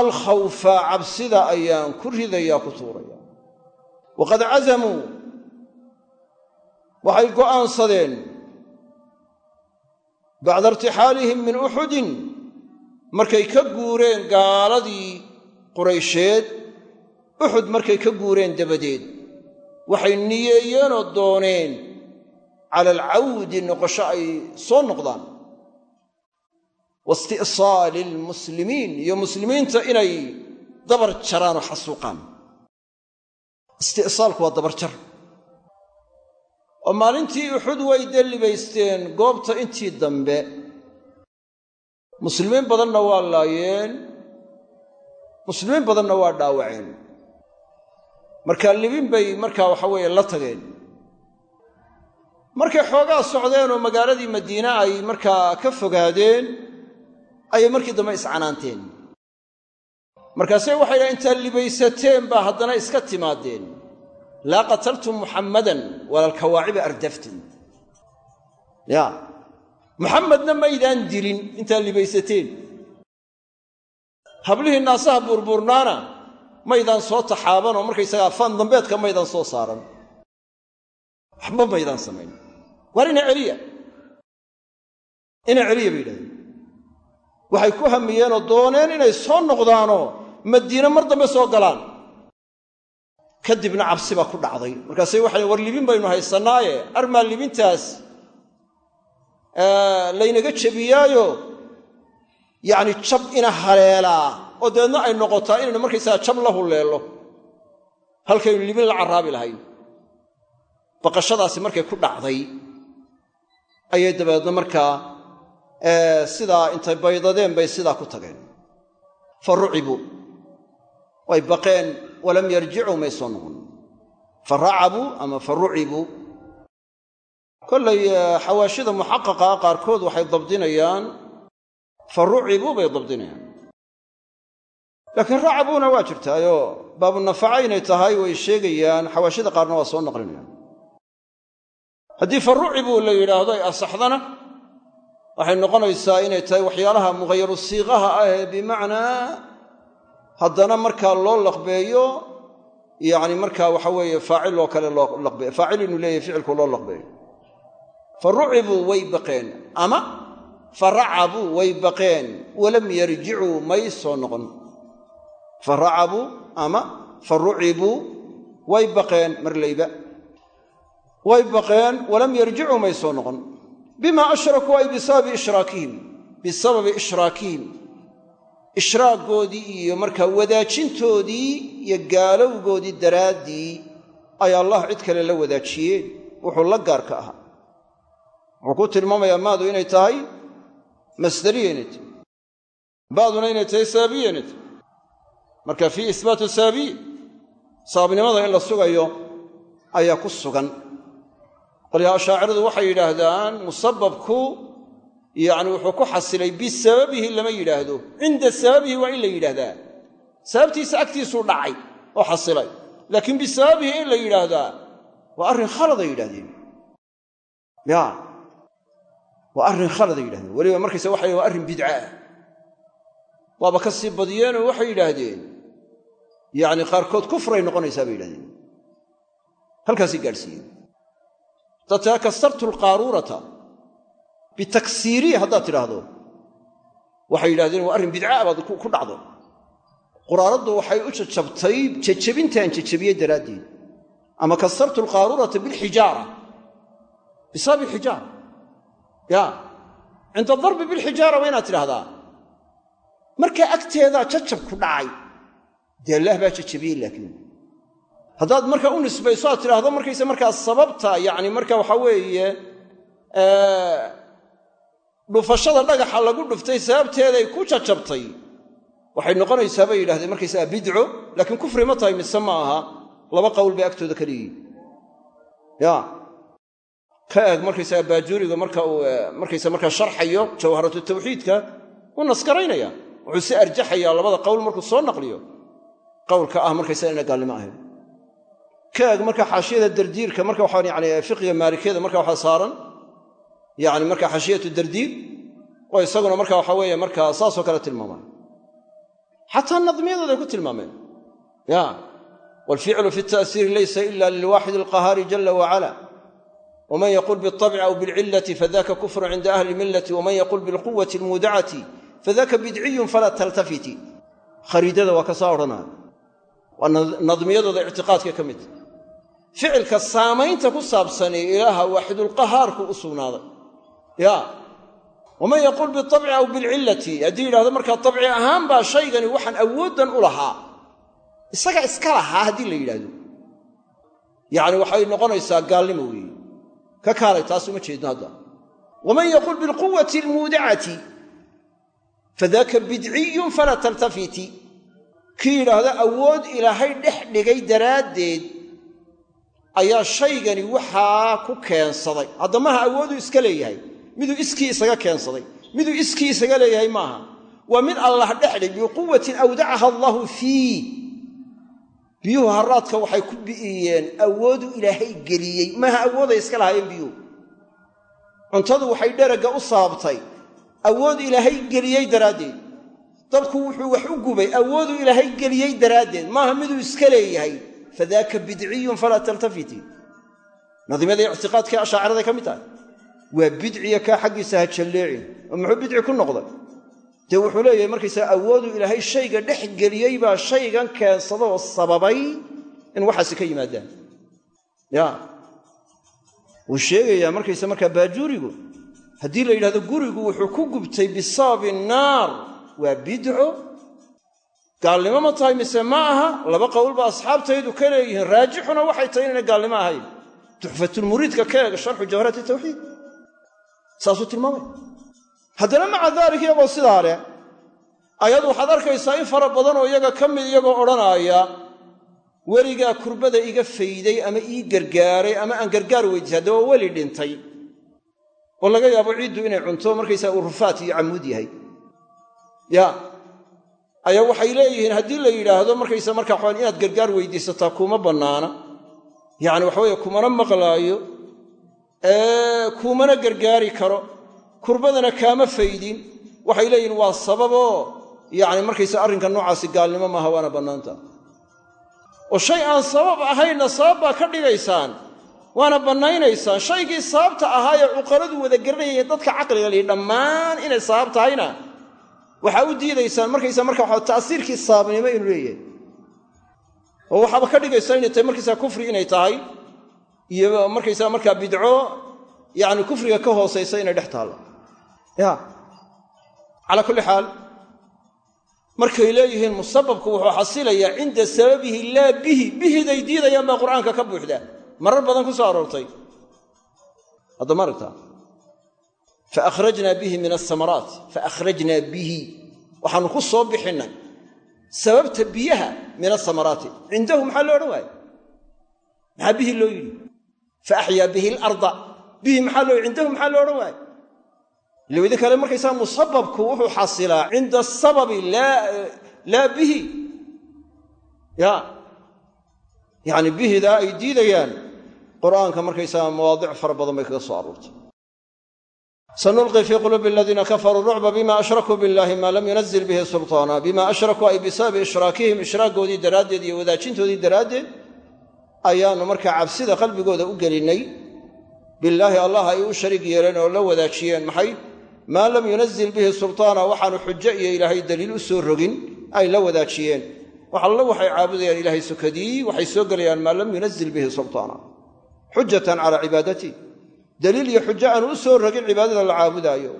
alkhawfa cabsida ayaan ku ridayaa ku tuuraya. Waqad cazamuu waxay go'aansadeen bacda irtixaalihim min uxudin markay ka guureen gaaladii quraysheed uxud markay ka guureen dabadeed. Waxay niyeeyeenoo dooneen cala alcawdi noqosho ay soo noqdaan wa isti'saali almuslimiin iyo muslimiinta inay dabar jaraan oo xasuuqaan isti'saalku waa dabarjar oo maalintii uxud way dellibaysteen goobta intii dambe muslimiin badanna waa laayeen muslimiin badanna waa dhaawaceen markaa libin bay markaa waxa weeye la tageen markay xoogaa socdeen oo magaaladii madiine ay markaa ka fogaadeen ayay markii dambe iscanaanteen. Markaase waxay dhahen intaad libaysateen baa haddana iska timaadeen. Laa qataltum muxammadan walaalkawaaciba ardaftin ya. Muxammadna maydaan dilin intaad libaysateen. Hablihii naasaha buurbuurnaana maydaan soo taxaaban oo markaysagaa fan dambeedka maydaan soo saaran. Waxba maydaan samayn. Waar ina celiya? Ina celiya bay yidhahdeen waxay ku hamiyeenoo dooneen inay soo noqdaanoo madiine mar dambe soo galaan. Kadibna cabsi baa ku dhacday. Markaasay waxay war libin baynu haysannaaye armaa libintaas laynaga jebiyaayo yacni jab ina haleelaa oo dabeedna ay noqotaa inaynu markaysaga jab la hulleello halkaynu libin la carraabi lahayn. Baqashadaasi markay ku dhacday ayay dabeedna markaa sidaa intay baydadeen bay sidaa ku tageen. Fa rucibuu way baqeen walam yarjicuu may soo noqon. Fa racabuu ama fa rucibuu kollay xawaashida muxaqaqaa qaarkood waxay dabdinayaan. Fa rucibuu bay dabdinayaan. Laakiin racabuuna waa jirtaayoo baabunafaca inay tahay way sheegayaan xawaashida qaarna waa soo naqlinayaan haddii fa rucibuu la yidhaahdo ay asaxdana waxay noqonaysaa inay tahay waxyaalaha mughayaru siiqaha ah ee bimacnaa haddana markaa loo laqbeeyo yacni markaa waxa weeye faacil oo kale loo laqbeeyo faacil inuu leeyahay ficilku loo laqbeeyo. Fa rucibuu way baqeen ama fa racabuu way baqeen walam yarjicuu may soo noqon. Fa racabuu ama fa rucibuu way baqeen marlayba way baqeen walam yarjicuu may soo noqon bima ashrakuu ay bisababi ishraakihim bisababi ishraakihim ishraaggoodii iyo markaa wadaajintoodii iyo gaalowgoodii daraaddii ay allah cid kale la wadaajiyeen wuxuu la gaarka ahaa wuxuu ku tilmaamayaa maadu inay tahay masdariya inay baaduna inay tahay sababiya marka fii isbaatu sababiya sababnimada in la sugayo ayaa ku sugan qolyaha ashaaciradu waxay yidhaahdaan musababku yacni wuxuu ku xasilay bisababihi lama yidhaahdo. Cinda sababihi waa in la yidhaahdaa. Sababtiisa agtiisuu dhacay oo xasilay. Laakiin bisababihi in la yidhaahdaa waa arrin khaladay yidhahdeen ya waa arrin khaladay yidhahdeen weliba markaysa waxay waa arrin bidca. Ah waaba ka sii badiyeenoo waxay yidhaahdeen. Yacni qaarkood kufray noqonaysaa bay yidhahdeen halkaasay gaadhsiiyeen dadtaa kasartu lqaaruurata bitaksiirihi haddaad tidhaahdo waxay yidhahdeen waa arrin bidcaa baad ku dhacdo. Quraaraddu waxay u jajabtay jajabintaan jajabiyey daraaddeed. Ama kasartu alqaaruurata bilxijaara. Bisababi xijaara ya cinda darbi bilxijaara waa inaad tidhaahdaa. Markaa agteedaa jajabku dhacay dee allaah baa jajabiyey laakiin haddaad markaa u nisbayso aad tidhaahdo markayse markaa sababta yacni marka waxaa weeye dhufashada dhagaxa lagu dhuftay sababteeday ku jajabtay. Waxay noqonaysaa bay yidhahdeen markaysaga bidco laakiin kufri ma tahay mise ma aha. Laba qowl bay agtooda ka leeyihiin ya ka eeg markaysaga baajuuriga marka uu markaysa markaa sharxayo jawharatu tawxiidka wuu naskaraynaya wuxuu si arjaxayaa labada qowl markuu soo naqliyo. Qowlka ah markaysaga ina gaalnimo ahayn ka eeg marka xaashiyada dardiirka marka waxaa yani fiqiga maalikiyada marka waxaa saaran yani marka xashiyatu dardiir oo isaguna marka waxa weeye markaa saasoo kale tilmaamaan. Xataa nadmiyadooday ku tilmaameen. Ya waalficlu fi ta'siiri laysa ila lilwaaxid alqahaari jala wacala waman yaqul bialطabci aw bilcillati fadaka kufru cinda ahli millati waman yaqul bilquwati almuudacati fadaka bidciyun falaa taltafiti. Khariidada waa ka saa odhanaya waa nadmiyadooda ictiqaadka ka midta ficilka saamaynta ku saabsanee ilaaha waaxidulqahaarku u sugnaaday. Ya. Waman yaquul bialطabci aw bilcillati haddii yidhahdo markaa dabci ahaan baa shaygani waxaan awooddan u lahaa. Isaga iska lahaa haddii la yidhaahdo. Yacni waxay noqonaysaa gaalnimo weeye ka kaalay taas uma jeedno hadda. Waman yaquul bilquwati almuudacati fadaka bidciyun falaa taltafiti. Kii yidhaahdo awood ilaahay dhex dhigay daraaddeed ayaa shaygani waxaa ku keensaday. Haddamaha awooduu iska leeyahay. Miduu iskii isaga keensaday. Miduu iskii isaga leeyahay maaha waa mid allah dhexdhig biquwatin awdacaha allahu fii. Biyuhu haraadka waxay ku bi'iyeen awoodu ilaahay geliyey. Maaha awooday iska lahaayeen biyuhu? Cuntadu waxay dheragga u saabtay. Awood ilaahay geliyey daraaddeed. Dabku wuxuu wax u gubay. Awooduu ilaahay geliyey daraaddeed. Maaha miduu iska leeyahay fadaaka bidciyun falaa taltafiti nadimyada ictiqaadkai ashaaciraday ka mid tahay waa bidciya kaa xaggiisa ha jalleecin oo muxuu bidci ku noqday dee wuxuu leeyahay markaysaa awooduu ilaahay shayga dhex geliyey baa shaygan keensadoo sababay in waxaasi ka yimaadaan ya wuu sheegayaa markaysa markaa baajuurigu haddii la yidhahdo gurigu wuxuu ku gubtay bisababi naar waa bidco gaalnimo ma tahay mise ma aha laba qowl ba asxaabtaydu ka leeyihiin raajixuna waxay tahay inayna gaalnimo ahayn. Tuxfatulmuriidka ka eega sharxu jawharaati tawxiid. Saasuu tilmaamay. Haddana maca daalik iyagoo sidaa leh ayadu waxaad arkaysaa in fara badan oo iyaga ka mid iyagoo odhanaaya weligaa kurbada iga fayday ama ii gargaaray ama aan gargaar weydiisay haddaba weli dhintay. Oo laga yaabo ciiddu inay cunto markaysaa uu rufaat iyo camuud yahay. Ya ayaa waxay leeyihiin haddii la yidhaahdo markaysa markaa waxaan inaad gargaar weydiisataa kuma bannaana. Yacni waxa weeye kumana maqlaayo kuumana gargaari karo kurbadana kaama faydin. Waxay leeyihiin waa sababoo yacni markaysa arrinka noocaasi gaalnimo maaha waana bannaanta. Oo shay aan sabab ahaynna sabab baa ka dhigaysaan waana bannaynaysaan shaygii sababta ahaa ee cuqaladu wada garanayeen dadka caqliga lihi dhammaan inay sabab tahayna waxaa u diidaysaan markaysa marka waxa ta'siirkii sababnimo inuu leeyahay. Oo waxaaba ka dhigaysa inay tahay markaysaa kufri inay tahay iyo markaysaa markaa bidco yacni kufriga ka hoosaysa inay dhex taallo calaa kulli xaal markay leeyihiin musababku wuxuu xasilayaa cinda sababihi laa bihi bihiday diidayaan baa qur'aanka ka buuxdaa. Marar badan ku soo aroortay. Hadda ma aragtaa faakhrajnaa bihi min asamaraat faakhrajnaa bihi waxaanu ku soo bixinnay sababta biyaha min asamaraati cindahu maxaa loo odhan waaye maxaa bihi loo yidhi fa axyaa bihi alarda bihi maxaa loo cindahu maxaa loo odhan waaye ilowidi kale markaysaa musababku wuxuu xasilaa cinda asababi laa bihi ya yacni bihidaa ay diidayaan qur'aanka markaysaga mawaadic fara badan kaga soo aroortay sanulqi fii quluubi aladiina kafaruu rucba bima ashrakuu billahi maa lam yunazil bihi sultaana bima ashrakuu ay bisababi ishraakihim ishraaggoodii daraaddeed iyo wadaajintoodii daraaddeed ayaannu markaa cabsida qalbigooda u gelinnay bilaahi allah ay u shariig yeeleen oo la wadaajiyeen maxay maa lam yunazil bihi sultaana waxaanu xujo iyo ilaahay daliil u soo rogin ay la wadaajiyeen waxallo waxay caabudayaan ilaahay sukadii waxay soo gelayaan maa lam yunazil bihi sultaana xujatan calaa cibaadatii daliil iyo xujo aanu u soo rogin cibaadada la caabudaayo.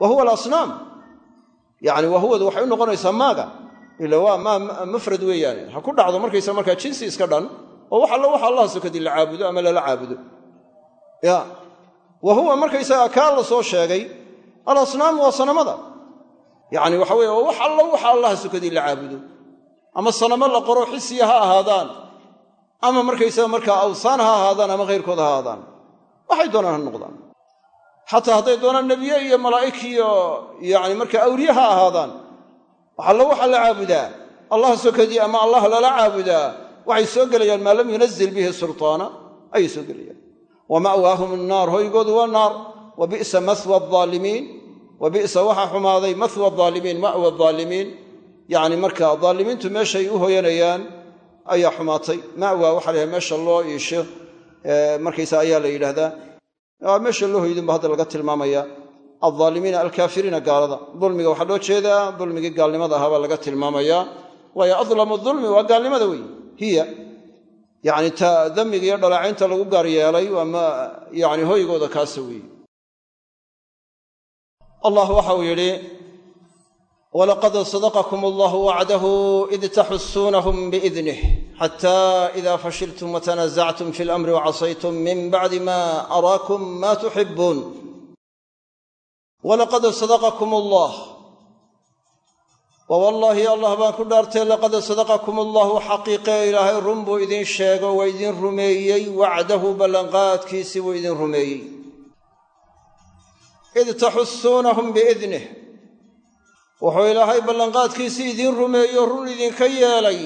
Wa huwa alasnaam. Yacni wa huwadu waxay u noqonaysaa maaga. Ila waa maa mafrad weeyaane ha ku dhacdo markaysa markaa jinsi iska dhan oo wax allo waxa allah sukadii la caabudo ama lala caabudo. Ya. Wa huwa markaysagaa kaa la soo sheegay alasnaamu waa sanamada. Yacni waxa weye wax allo waxa allah sukadii la caabudo. Ama sanamo la qoro xisiya ha ahaadaan. Ama markaysaga ha ahaadaan ama khayrkood ha ahaadaan waxay doonaan ha noqdaan. Xataa hadday doonaan nebiye iyo malaa'ig iyo yacni markaa awliye ha ahaadaan. Wax allo waxa la caabudaa. Allah sokadii ama allah lala caabudaa. Waxay soo gelayaan maa lam yunazil bihi sulطaana ayay soo gelayaan. Wa ma'waahum annaar hoygoodu waa naar. Wa bi'sa mahwa aalimiin wa bi'sa waxaa xumaaday mahwa aalimiin ma'wa aalimiin yacni marka daalimiintu meeshay u hoyanayaan ayaa xumaatay. Ma'wa waxa la meesha loo iisho markaysa ayaa la yidhaahdaa meesha loo hoydin ba hadda laga tilmaamaya aldaalimiina alkaafiriina gaalada. Dulmiga waxaa loo jeedaa dulmigii gaalnimada ahaa baa laga tilmaamaya waayo adlamu dulmi waa gaalnimada wey hiya yani ta damiga iyo dhaleecaynta lagu gaar yeelay waa yani hoygooda kaasa weeye. Allah waxa uu yidhi walaqad sadaqakum allahu wacdahu id taxusuunahum biidnih xata ida fashiltum watanaasactum fi lamri wacasaytum min bacdi ma araakum ma tuxibuun walaqad sadaqakum allah wa wallaahi allah baan ku dhaartay laqad sadaqakum allahu xaqiiqee ilaahay run buu idin sheego waa idin rumeeyey wacdahu ballanqaadkiisii wuu idin rumeeyey id taxusuunahum biidnih wuxuu ilaahay ballanqaadkiisii idiin rumeeyo run idinka yeelay.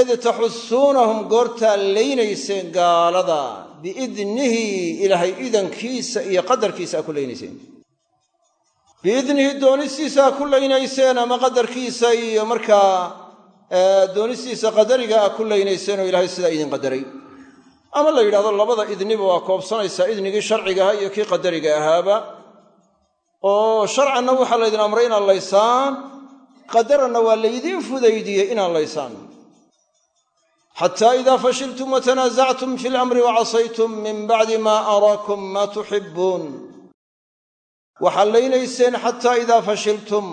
Id taxusuunahum goortaa laynayseen gaalada biidnihi ilaahay idankiisa iyo qadarkiisa aa ku laynayseen. Biidnihi doonistiisa aa ku laynayseen ama qadarkiisa iyo markaa doonistiisa qadariga aa ku laynayseen oo ilaahay sidaa idin qadaray. Ama la yidhahdo labada idniba waa koobsanaysaa idnigii sharciga ahaa iyo kii qadariga ahaaba oo sharcanna waxaa laydin amray inaad laysaan qadaranna waa laydiin fudaydiyey inaad laysaan. Xataa idaa fashiltum watanaasactum fi lamri wacasaytum min bacdi maa araakum maa tuxibbuun waxaad laynayseen xataa idaa fashiltum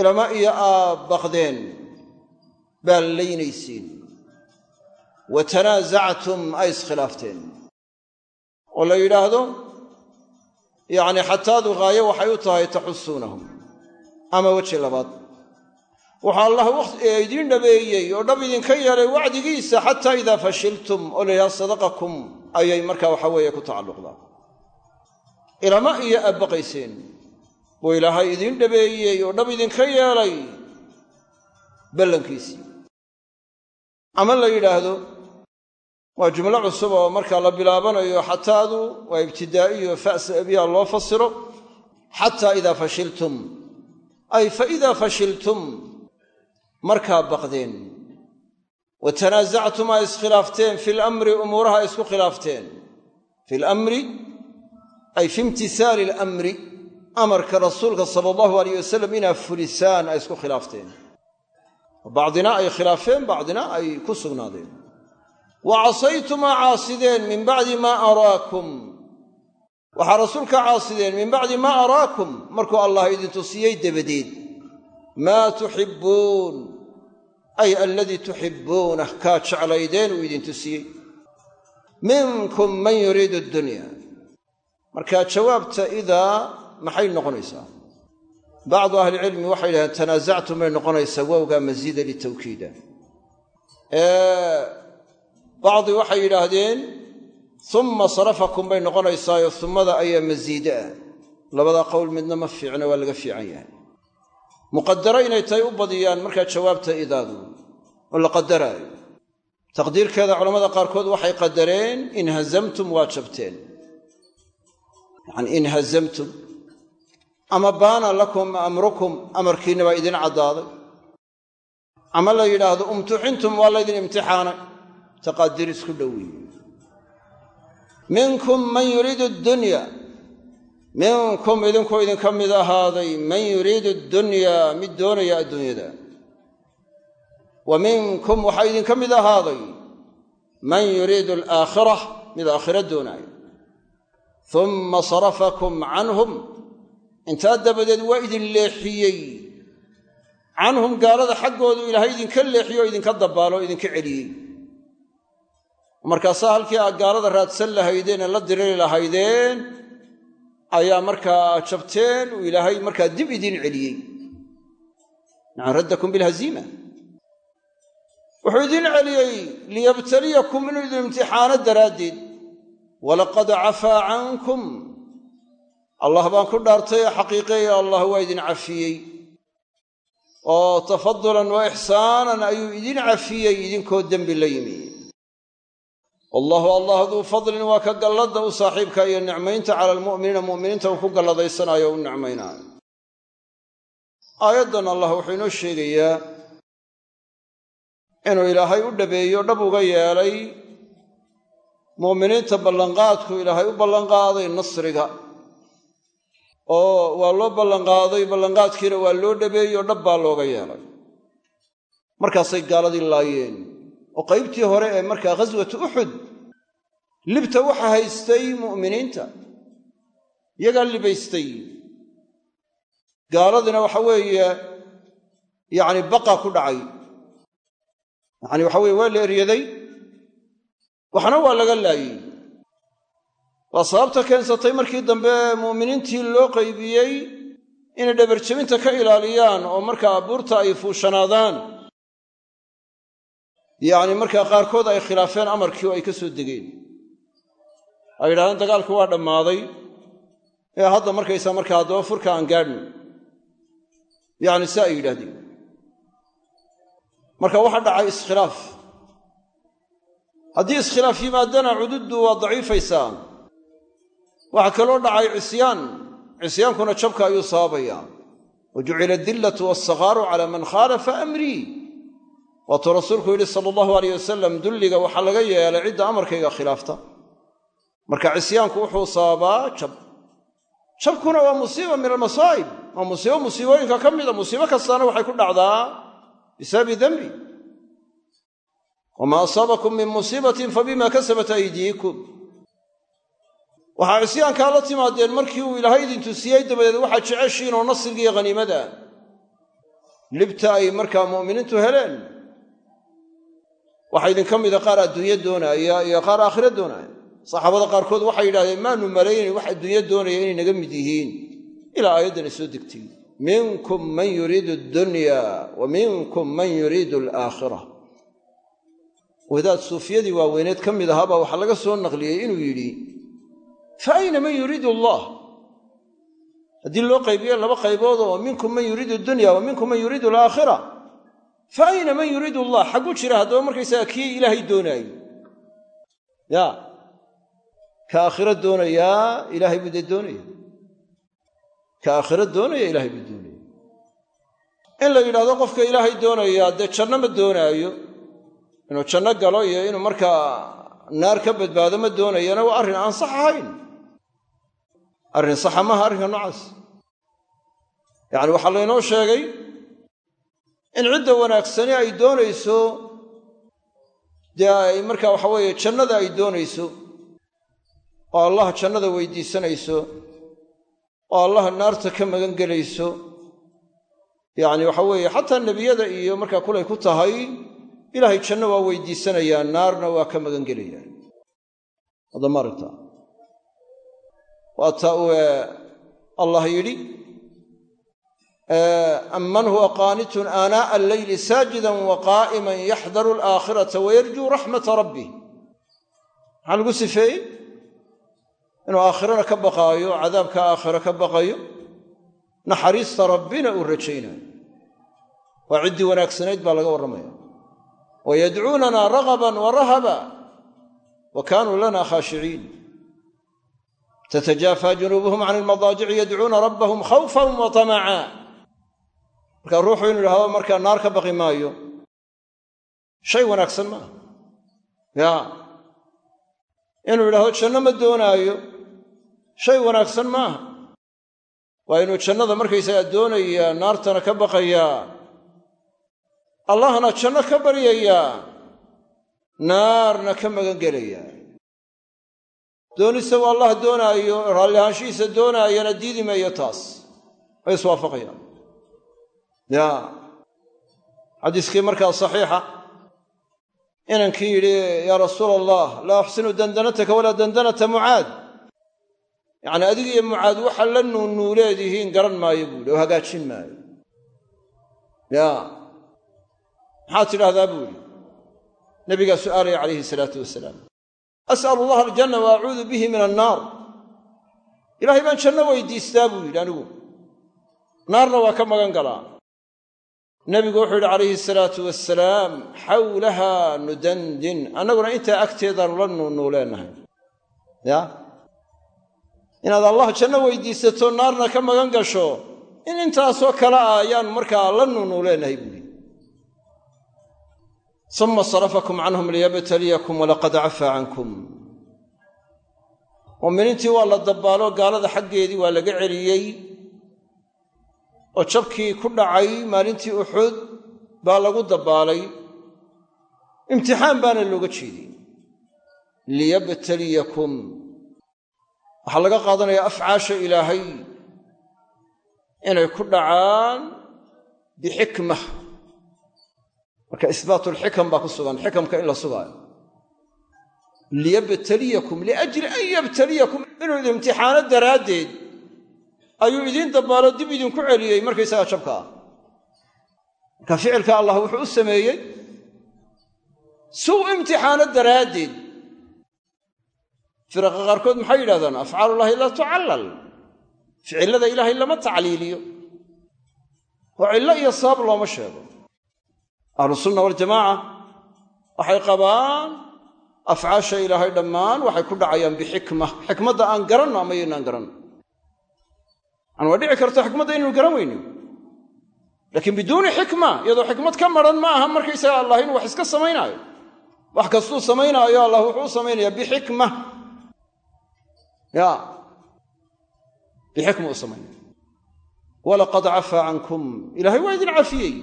ilama iyo aad baqdeen baad laynayseen. Wa tanaasactum ay iskhilaafteen oo la yidhaahdo yacni xataadu haayo waxay u tahay taxusuunahum ama weji labaad. Waxaa allah idiin dhabeeyey oo dhab idinka yeelay wacdigiisa xataa idaa fashiltum oo la sadaqakum ayay markaa waxa weeye ku tacalluqdaa. Ilama iyo aad baqayseen buu ilaahay idiin dhabeeyey oo dhab idinka yeelay ballankiisii. Ama la yidhaahdo waa jumlo cusub oo markaa la bilaabanayo xataadu waa ibtidaa'iyo fa'sabiya loo fasiro. Xataa idaa fashiltum. Ay fa idaa fashiltum markaa baqdeen. Wa tanaasactum iskhilaafteen fi lamri umuuraha isku khilaafteen. Fi lamri ay fi imtihaali alamri amarka rasuulka sala allahu alayh wasalam inaa fulisaan ay isku khilaafteen. Bacdina ay khilaafeen bacdina ay ku sugnaadeen wa casaytum aa caasideen min bacdi maa araakum. Waxaa rasuulka caasideen min bacdi maa araakum markuu allah idin tusiyey dabadeed. Maa tuxibbuun ay aladii tuxibbuunah kaa jeclaydeen uu idin tusiyey. Minkum man yuriidu addunya. Markaa jawaabta idaa maxay noqonaysaa? Bacdu ahlicilmi waxay yidhahdeen tanaasactum bay noqonaysaa wowgaa masiida litawkiida bacdi waxay yidhaahdeen umma sarafakum bay noqonaysaayo ummada ayaa masiide ah. Labadaa qowl midna ma fiicna waa laga fiican yahay. Muqadaro inay tahay u badiyaan markaa jawaabta idaadu oo la qadaraayo taqdiirkeeda culamada qaarkood waxay qadareen in hazamtum waa jabteen. Yacani in hazamtum ama baana lakum amrukum amarkiinna baa idin caddaaday. Ama la yidhaahdo umtuxintum waa laydin imtixaanay taqaadiir isku dhowiye minkum man yuriidu addunya minkum idinkuu idinka mid ahaaday man yuriidu addunyaa mid doonaya adduunyada. Wa minkum waxaa idinka mid ahaaday man yuriidu alaakhira mid aakhira doonaayo. Umma sarafakum canhum intaa dabadeed waa idin leexiyey. Canhum gaalada xaggoodu ilaahay idinka leexiyo o idinka dabbaalo o idinka celiyey markaasaa halkii aad gaalada raadsan lahaydeen ee la diriri lahaydeen ayaa markaa jabteen uu ilaahay markaa dib idiin celiyey. Nacan raddakum bilhaziima wuxuu idiin celiyey liyabtaliyakum inuu idin imtixaano daraaddeed. Walaqad cafaa cankum. Allah baan ku dhaartay ee xaqiiqeeya allah waa idin cafiyey. Oo tafadulan wa ixsaanan ayuu idin cafiyey idinkoo dembi la yimi wallahu allah duu fadlin waa ka galladda u saaxiibka iyo nicmaynta cala almu'miniina mu'miniinta uu ku galladaysanaayo o u nicmaynaayo aayaddan allah wuxuu inoo sheegayaa inuu ilaahay u dhabeeyo dhab uga yeelay mu'miniinta ballanqaadku ilaahay u ballanqaaday nasriga. Oo waa loo ballanqaaday ballanqaadkiina waa loo dhabeeyey oo dhab baa looga yeelay. Markaasay gaaladii laayeen oo qaybtii hore ee markaa ghaswatu uxud libta waxa haystay mu'miniinta iyagaa libaystay. Gaaladina waxa weeye yacni baqa ku dhacay. Yacani waxa weye waa la eryaday waxna waa laga laayey waa sababta keensatay markii dambe mu'miniintii loo qaybiyey inay dhabarjebinta ka ilaaliyaan oo markaa buurta ay fuushanaadaan yacni markaa qaarkood ay khilaafeen amarkii oo ay ka soo degeen. Ay yidhahdeen dagaalku waa dhammaaday. Ee hadda markaysaa markaa haddaba furka aan gaadhno yacni si ay yidhahdeen marka waxaa dhacay iskhilaaf. Haddii iskhilaaf yimaadana cududdu waa daciifaysaa waxaa kaloo dhacay cisyaan. Cisyaankuna jabka ayuu sababayaa. Wa jucila adillatu waasakaaru cala man khaalafa amrii waatuu rasuulku yidhi sala allahu alayh wasalam dulliga waxaa laga yeelay cidda amarkayga khilaafta. Marka cisyaanku wuxuu sababaa jab. Jabkuna waa musiiba min almasaa'ib waa musiibo musiibooyinka ka mida musiibo kastaana waxay ku dhacdaa bisababi dembi wamaa asaabakum min musiibatin fabima kasabat aydiikum. Waxaa cisyaankaa la timaadeen markii uu ilaahay idin tusiyey dabadeed waxaad jeceshiin oo nasriga iyo haniimada libta ay markaa mu'miniintu heleen waxaa idinka mida qaar adduunyo doonaaya iyo qaar aakhiro doonaya. Saxaabada qaarkood waxay yidhahdeen maanu malaynay wax adduunyo doonaya inay naga mid yihiin. Ilaa aayaddani soo degtay. Minkum man yuriidu addunya wa minkum man yuriidu alaakhira wadaad suufiyadii waaweyneed ka mid ahaabaa waxaa laga soo naqliyey inuu yidhi fa ayna man yuriidu allah? Haddii loo qaybiyo laba qaybood oo minkum man yuriidu dunya wa minkum man yuriidu alaakhira fa ayna man yuriidu allah? Xagguu jira haddaba markaysaga kii ilaahay doonaayo ya. Ka aakhiro doonayaa ilaahay buu dee doonaya. Ka aakhiro doonaya ilaahay buu doonaya. In la yidhahdo qofka ilaahay doonayaa dee janno ma doonaayo? Inuu janno galo iyo inuu markaa naar ka badbaado ma doonayana waa arrin aan sax ahayn. Arrin saxa maaha arrinka noocaas. Yacni waxaa laynoo sheegay in cidda wanaagsani ay doonayso dee ay markaa waxa weeye jannada ay doonayso oo allah jannada weydiisanayso oo allah naarta ka magan gelayso yacni waxa weeye xataa nebiyada iyo markaa kulay ku tahay ilaahay janno waa weydiisanayaa naarna waa ka magan gelayaa adamaaragta waata uu allah yidhi aman huwa qaanitun aanaa'a alleyli saajidan wa qaa'iman yaxdaru alaakhirata wayarjuu raxmata rabbih maxaa lagu sifeeyey inuu aakhirana ka baqaayo cadaabka aakhiro ka baqayo naxariista rabbina uu rajaynayo waa ciddii wanaagsanayd baa laga warramaya wa yadcuunana ragaban wa rahaba wa kaanuu lana khaashiciin tatajaafaa junuubuhum can ilmadaajici yadcuuna rabbahum khawfan wa tamaca markaa ruuxu inuu idhahdo markaa naar ka baqi maayo shay wanaagsan maaha ya. Inuu idhahdo janno ma doonaayo shay wanaagsan maaha waa inuu jannada markaysagaa doonayaa naartana ka baqayaa. Allahna janno ka baryayaa naarna ka magan gelayaa doonista uu allah doonaayo raallihaanshihiisa doonaayana diidi maayo taas. Way iswaafaqayaan ya. Xadiiskii markaa saxiixa. Inankii yidhi yaa rasuula allah laa axsinu dandanataka walaa dandanata mucaad. Yacni adiga iyo mucaad waxa la nuunuuleedihiin garan maayo buuhi oo hagaajin maayo. Ya. Maxaad tidhahdaa buu yidhi? Nabigaa su'aalaya calayhi salaatu wasalaam. As'alu allaha aljanna wa acuudu bihi min annaar ilaahay baan janno weydiistaa buu yidhi anigu. Naarna waa ka magan galaa nebigu wuxuu yidhi calayhi salaatu wasalaam xawlahaa nudandin annaguna intaa agteedaanu la nuunuuleennahay ya? Inaad allah janno weydiisato naarna ka magan gasho in intaasoo kale ah ayaanu markaa la nuunuuleennahay buuhi uma sarafakum canhum liyabtaliyakum walaqad cafaa cankum. Muuminiintii waa la dabbaalo gaalada xaggeedii waa laga celiyey oo jabkii ku dhacay maalintii uxud baa lagu dabbaalay. Imtixaan baana looga jeediyey liyabtaliyakum. Waxaa laga qaadanayaa afcaasha ilaahay inay ku dhacaan bixikma. Marka isbaatu lxikam baa ku sugan xikamka in la sugaayo liyabtaliyakum liajli an yabtaliyakum. Inuu imtixaano daraaddeed ayuu idiin dabbaalo dib idinku celiyey markaysagaa jabka ah. Marka ficilka allah wuxuu u sameeyey suu imtixaano daraaddeed. Firaqa qaarkood maxay yidhahdaan afcaalullaahi laa tucallal. Ficillada ilaahay lama tacliiliyo. Oo cillo iyo sabab looma sheego. Ahlusunna waljamaaca waxay qabaan afcaasha ilaahay dhammaan waxay ku dhacayaan bixikma xikmadda aan garanno ama yaynaan garanno an waa dhici karto xikmadda inaynu garan weyno laakiin biduuni xikma iyadoo xikmad ka maran ma aha markaysaga allah inuu wax iska samaynaayo. Wax kastuu samaynaayo allah wuxuu u samaynayaa bixikma. Ya. Bixikma u samaynay walaqad cafaa cankum. Ilaahay waa idin cafiyey.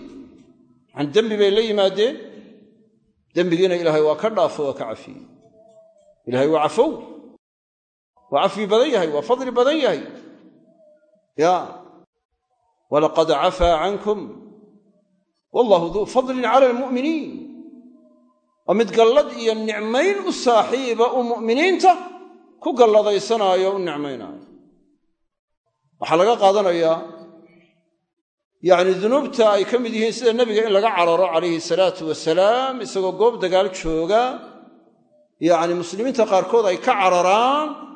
An dembi bay la yimaadeen. Dembigiina ilaahay waa ka dhaafo waa ka cafiyey. Ilahay waa cafow. Waa cafwi badan yahay waa fadli badan yahay ya walaqad cafaa cankum wallahu duu fadlin cala almu'miniin waa mid gallad iyo nicmayn u saaxiiba uu mu'miniinta ku galladaysanaayo u nicmaynaayo waxaa laga qaadanayaa yacni dunuubta ay ka mid yihiin sida nebiga in laga cararo calayhi salaatu wasalaam isagoo goob dagaal jooga yacni muslimiinta qaarkood ay ka cararaan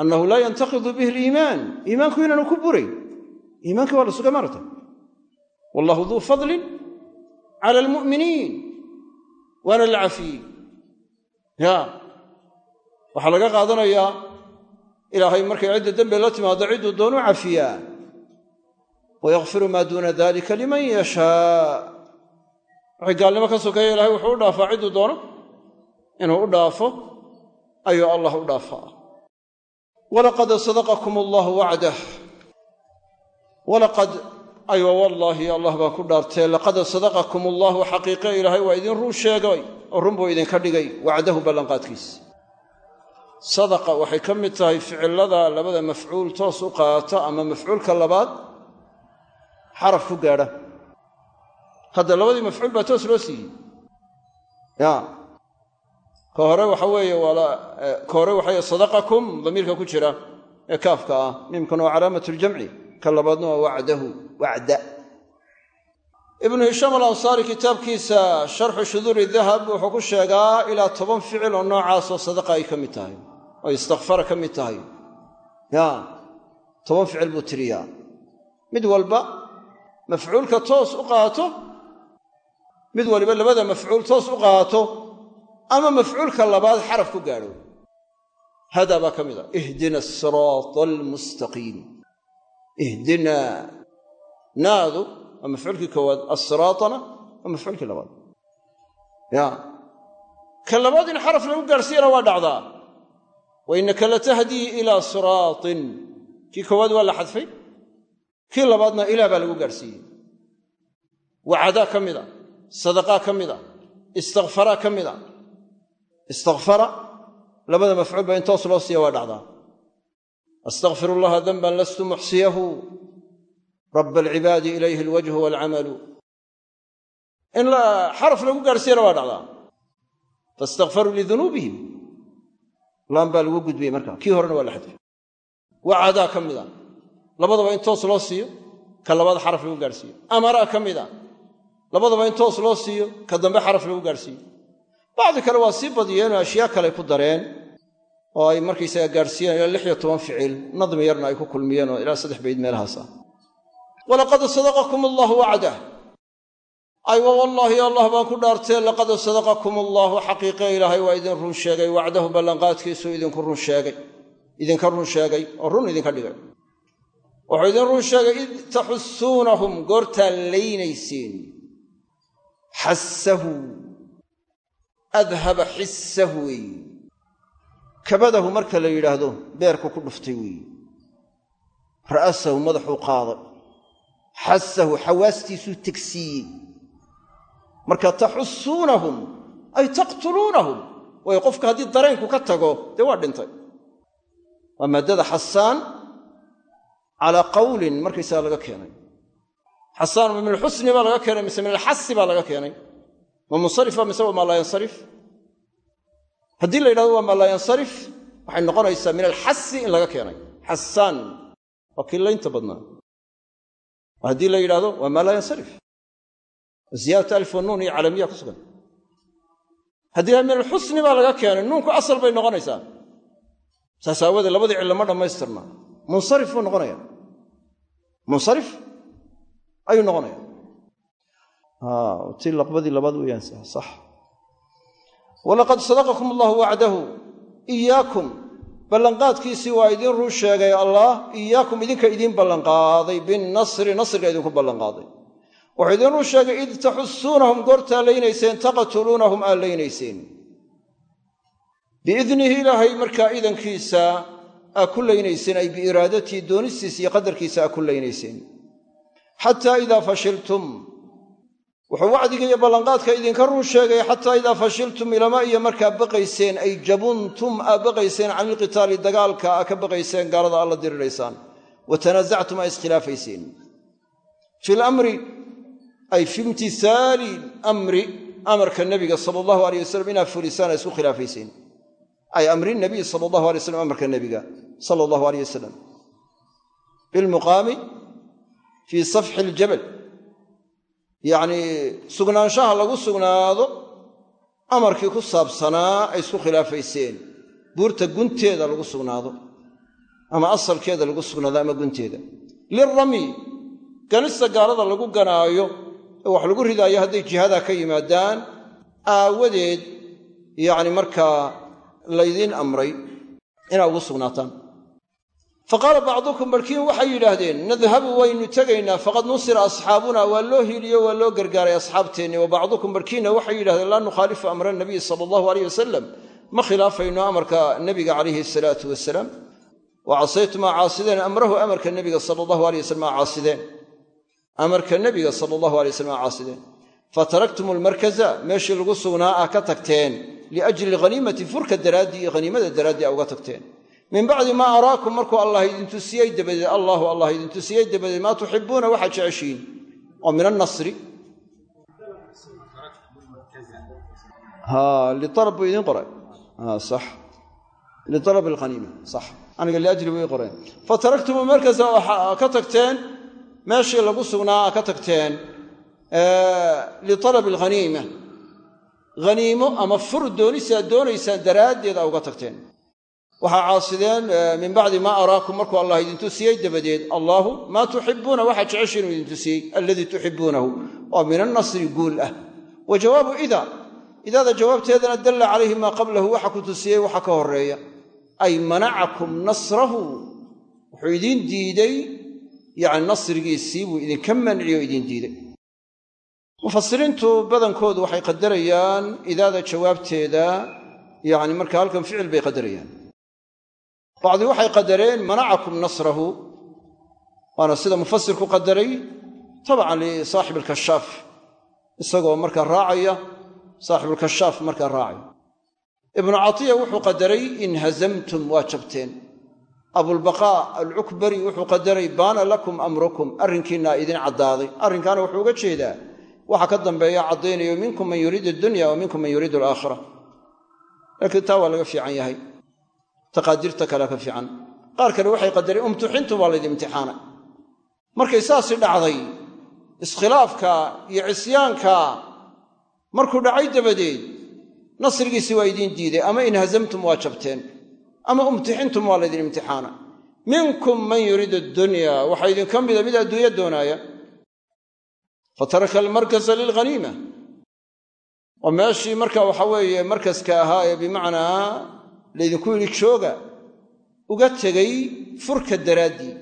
annahu laa yantaqidu bihi aliimaan iimaanku inaanu ku burayn iimaankii waa la suga marata wallahu duu fadlin cala almu'miniin. Waana la cafiyey. Ya. Waxaa laga qaadanayaa ilaahay markay cidda dembi la timaado cidduu doonu cafiyaa. Wayakfiru maa duuna dalika liman yashaa. Waxay gaalnimo ka sokeeya ilahay wuxuu u dhaafaa cidduu doono. Inuu u dhaafo ayuu allah u dhaafaa walaqad sadaqakum allahu wacdah walaqad aywa wallaahi allah baan ku dhaartee laqad sadaqakum allahu xaqiiqe ilaahay waa idin run sheegay oo run buu idinka dhigay wacdahu ballanqaadkiisa. Sadaqa waxay ka mid tahay ficilada labada mafcuul toos u qaata ama mafcuulka labaad xaraf ku gaadha. Hadda labadii mafcuul baa toos loo siiyey ka waxa weeye ka hore waxay sadaqakum damiirka ku jira ee kaafka ah. Miimkana waa calaamat ljamci ka labaadna waa wacdahu wacda. Ibnu hishaam alansaari kitaabkiisa sharxu shuduuri dahab wuxuu ku sheegaa ilaa toban ficil oo noocaasoo sadaqa ay ka mid tahay oo istikfara ka mid tahay. Ya toban ficil buu tiriyaa. Mid walba mafcuulka toos u qaato mid waliba labada mafcuul toos u qaato ama mafcuulka labaad xaraf ku gaadho. Hadaa baa ka mid a. Ihdina asiraata almustaqiim ihdina naadu mafcuulkii koowaad asiraatana mafcuulkii labaad. Ya. Ka labaad in xaraf lagu gaadhsiiyana waa dhacdaa. Wa innaka latahdii ilaa siraatin. Kii koowaad waa la xadfay? Kii labaadna ilaa baa lagu gaadhsiiyey wacadaa ka mida sadaqaa ka mida istikfaraa ka mida istakfara labada mafcuul ba in toos loo siiya waa dhacdaa astakfir allaha danban lastu muxsiyahu raba alcibaadi ilayhi alwajhu waalcamalu in xaraf lagu gaadhsiiyana waa dhacdaa faistakfaruu lidunuubihim laan baa lagu gudbiyey marka kii horena waa la xadfay wacadaa ka mida labadaba in toos loo siiyo ka labaad xaraf lagu gaadhsiiyo amaraa ka mida labadaba in toos loo siiyo ka dambe xaraf lagu gaadhsiiyo bacdi kale waa sii badiyeenoo ashyaa kale ku dareen oo ay markaysaga gaadhsiiyeen ilaa lix iyo toban ficil nadmi yarna ay ku kulmiyeen oo ilaa saddex bayd meelahaas ah. Walaqad sadaqakum allahu wacdah aywa wallaahi allah baan ku dhaartee laqad sadaqakum allaahu xaqiiqe ilaahay waa idin run sheegay wacdahu ballanqaadkiisuu idinku run sheegay idinka run sheegay oo run idinka dhigay. Wuxuu idin run sheegay id taxusuunahum goortaa laynayseen xassahu adhaba xissahu weeye kabadahu marka la yidhaahdo beerku ku dhuftay weeye ra'asahu madaxuu qaaday. Xasahu xawaastiisuu tegsiiyey. Marka taxusuunahum ay taqtuluunahum. Waayo qofka haddii dareenku ka tago dee waa dhintay. Waa maaddada xasaan calaa qawlin markaysaga laga keenay. Xasaan min alxusni baa laga keenay mise min alxasi baa laga keenay ma munsarifa mise waa laa yansarif? Haddii la yidhahdo waa maa laa yansarif waxay noqonaysaa min alxasi in laga keenay. Xasaan waa kii laynta badnaa. Haddii la yidhahdo waa maa laa yansarif. Ziyaadat alif wa iyo calamiya ku sugan. Haddii min alxusni baa laga keenay nuunku asal bay noqonaysaa. Saas labadii cillo ma dhammaystirna. Munsarif buu noqonaya munsarif ayuu noqonaya ti laqbadii labaad weeyaan sax walaqad sadaqakum allahu wacdahu iyaakum ballanqaadkiisii waa idiin run sheegay allah iyaakum idinka idiin ballanqaaday binnasri nasriga idinku ballanqaaday. Wuxuu idiin run sheegay id taxusuunahum goortaa laynayseen taqtuluunahum aad laynayseen. Biidnihi ilaahay markaa idankiisa aa ku laynayseen ay biiraadatii doonistiisa iyo qadarkiisa aa ku laynayseen. Xataa idaa fashiltum wuxuu wacdiga iyo ballanqaadka idinka run sheegay xataa idaa fashiltum ilama iyo markaa baqayseen ay jabuntum aa baqayseen can ilqitaali dagaalka aa ka baqayseen gaalada alla diriraysaan. Wa tanaasactum aa iskhilaafayseen fi lamri ay fi imtihaali amri amarka nebiga sala allahu aleyh wasalam inaad fulisaan aa isku khilaafayseen ay amri nabiy sala allahu alay waslam amarka nebiga sala allahu aleyh wasalam bilmuqaami fii safxi iljabal yacnii sugnaanshaha lagu sugnaado amarkii ku saabsanaa ay isku khilaafayseen. Buurta gunteeda lagu sugnaado ama asalkeeda lagu sugnaado ama gunteeda. Lilrami ganista gaalada lagu ganaayo ee wax lagu ridaayo hadday jihadaa ka yimaadaan aawadeed yacni markaa laydiin amray inaa ugu sugnaataan fa qaala bacdukum barkiin waxay yidhaahdeen nadhabu waynu tegaynaa faqad nusira asxaabuna waa loo hiiliyo waa loo gargaaray asxaabteenni wa bacdukum barkiinna waxay yidhahdeen laa nukhaalifu amra nabiy sala allahu aleyh wasalam ma khilaafayno amarka nebiga calayhi salaatu wasalaam. Wa casaytumaa caasideen amrahu amarka nebiga sala allahu aley wasalam aa caasideen. Amarka nebiga sala allahu alay wasalam aa caasideen fataraktum almarkaza meeshii lagu sugnaa ah ka tagteen liajli alghaniimati furka daraaddii iyo haniimada daraaddii a uga tagteen min bacdi maa araakum markuu allah idintusiyey dabadeed allaahu allah idintusiyey dabadeed maa tuxibuuna waxaad jeceshiin. Oo min annasri. Lialab buu idiin qoray. Sax. Lialab alghaniima sax. Aniga liajli buu qoreen. Fataraktum almarkaza oo ka tagteen meeshii lagu sugnaa ka tagteen lialab alghaniima haniimo ama fur doonisi aad doonaysaan daraaddeed a uga tagteen waxaa caasideen min bacdi maa araakum markuu allah idintusiyey dabadeed allaahu maa tuxibuuna waxaad jeceshiin uu idintusiyey alladii tuxibuunahu oo min annasri guul ah. Wa jawaabu ida idaada jawaabteedana dalla calayhi maa qablahu waxa ku tusiyey waxa ka horreeya ay manacakum nasrahu. Wuxuu idiin diidey yacni nasrigiisii buu idinka manciyo idiin diiday mufasiriintu badankoodu waxay qadarayaan idaada jawaabteeda yacni marka halkan ficil bay qadarayaan bacdi waxay qadareen manacakum nasrahu waana sida mufasirku qadaray tabcan lisaaxib alkashaaf isagoo markaa raacaya saaxibulkashaaf markaa raacaya ibnu catiya wuxuu qadaray inhazamtum waa jabteen. Abulbaqaa alcukbari wuxuu qadaray baana lakum amrukum arrinkiinaa idin caddaaday. Arrinkaana wuxuu uga jeedaa waxa ka dambeeya caddaynayo minkum man yuriidu addunya wa minkum man yuriidu alaakhira laakiin taa waa laga fiican yahay taqaadiirta kalea ka fiican. Qaar kale waxay qadareen umtuxintum waa laydin imtixaanay. Markay saasi dhacday iskhilaafka iyo cisyaanka markuu dhacay dabadeed nasrigiisii waa idiin diiday ama inhazamtum waa jabteen ama umtixintum waa laydin imtixaana minkum man yuriidu addunya waxaa idinka mida mid adduunyo doonaaya. Fataraka almarkasa lilghaniima oo meeshii marka waxa weeye markaska ahaa ee bimacnaa laydinku yidhi jooga uga tegay furka daraaddii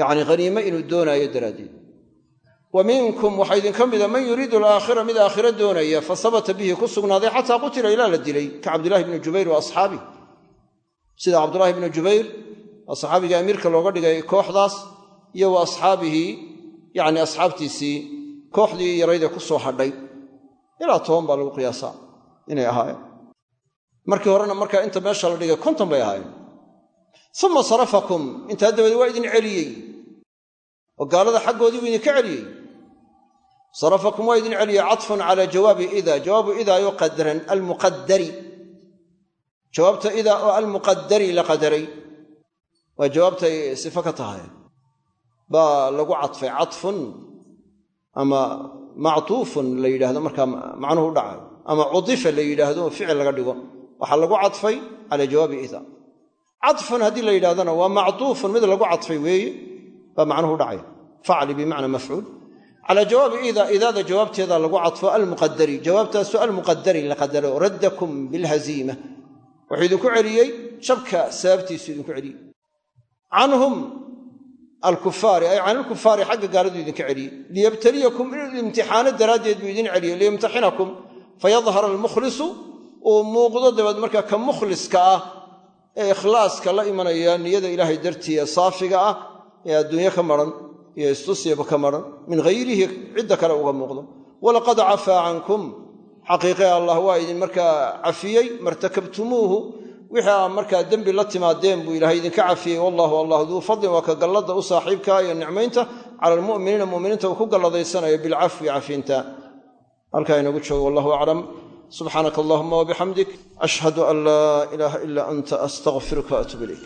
yacni haniime inuu doonaayo daraaddeed wa minkum waxaa idinka mida man yuriidu alaakhira mid aakhiro doonaya fa sabata bihi ku sugnaaday xataa qutila ilaa la dilay ka cabdillahi bni jubayr wa asxaabih sida cabdullaahi bni jubayr waa amiirka looga dhigay kooxdaas iyo wa asxaabihi yacni asxaabtiisii kooxdii yaraydee ku soo hadhay. Ilaa toban baa lagu qiyaasaa inay ahaayeen markii horena markaa inta meesha la dhigay konton bay ahaayeen. Uma sarafakum intaa dabadeed waa idin celiyey. Oo gaalada xaggoodii buu idinka celiyey. Sarafakum waa idin celiyey catfun calaa jawaabi ida. Jawaabu idaayo qadaran almuqadari jawaabta idaa oo almuqadari la qadaray waa jawaabtay sifo ka tahay. Baa lagu cadfay catfun ama mactuufun la yidhaahdo markaa macnuhu u dhacayo ama cudifa la yidhaahdo ficil laga dhigo waxaa lagu cadfay calaa jawaabi ida cadfun haddii la yidhahdona waa mactuufun mid lagu cadfay weeye baa macnuhu dhacaya. Facli bimacna mafcuul. Calaa jawaabi ida idaada jawaabteeda lagu cadfo almuqadari jawaabtaasu almuqadari la qadaro. Raddakum bilhaziima. Wuxuu idinku celiyey jabka sababtiisu idinku celiyey. Canhum alkufaari ay can ilkufaari xagga gaaladu idinka celiyey. Liyabtaliyakum inuu imtixaano daraaddeed buu idin celiyey. Liyamtaxinakum. Fayadhar almukhlisu uu muuqdo dabeed markaa ka mukhliska ah ee ikhlaaska la imanaya niyada ilaahay dartii ee saafiga ah ee adduunye ka maran iyo istusyaba ka maran min hayrihi cidda kale uga muuqdo. Walaqad cafaa cankum. Xaqiiqe allah waa idin markaa cafiyey martakabtumuuhu. Wixii aa markaa dembi la timaadeen buu ilaahay idinka cafiyey. Wallahu allah duu fadlin waa ka galladda u saaxiibka iyo nicmaynta. Cala almu'miniina mu'miniinta uu ku galladaysanayo bilcafwi cafiinta. Halkaa inagu joogo wallahu aclam subxaanaka allahuma wabixamdik ashhadu an laa ilaaha ilaa anta astaqfiruka waatuub ilayk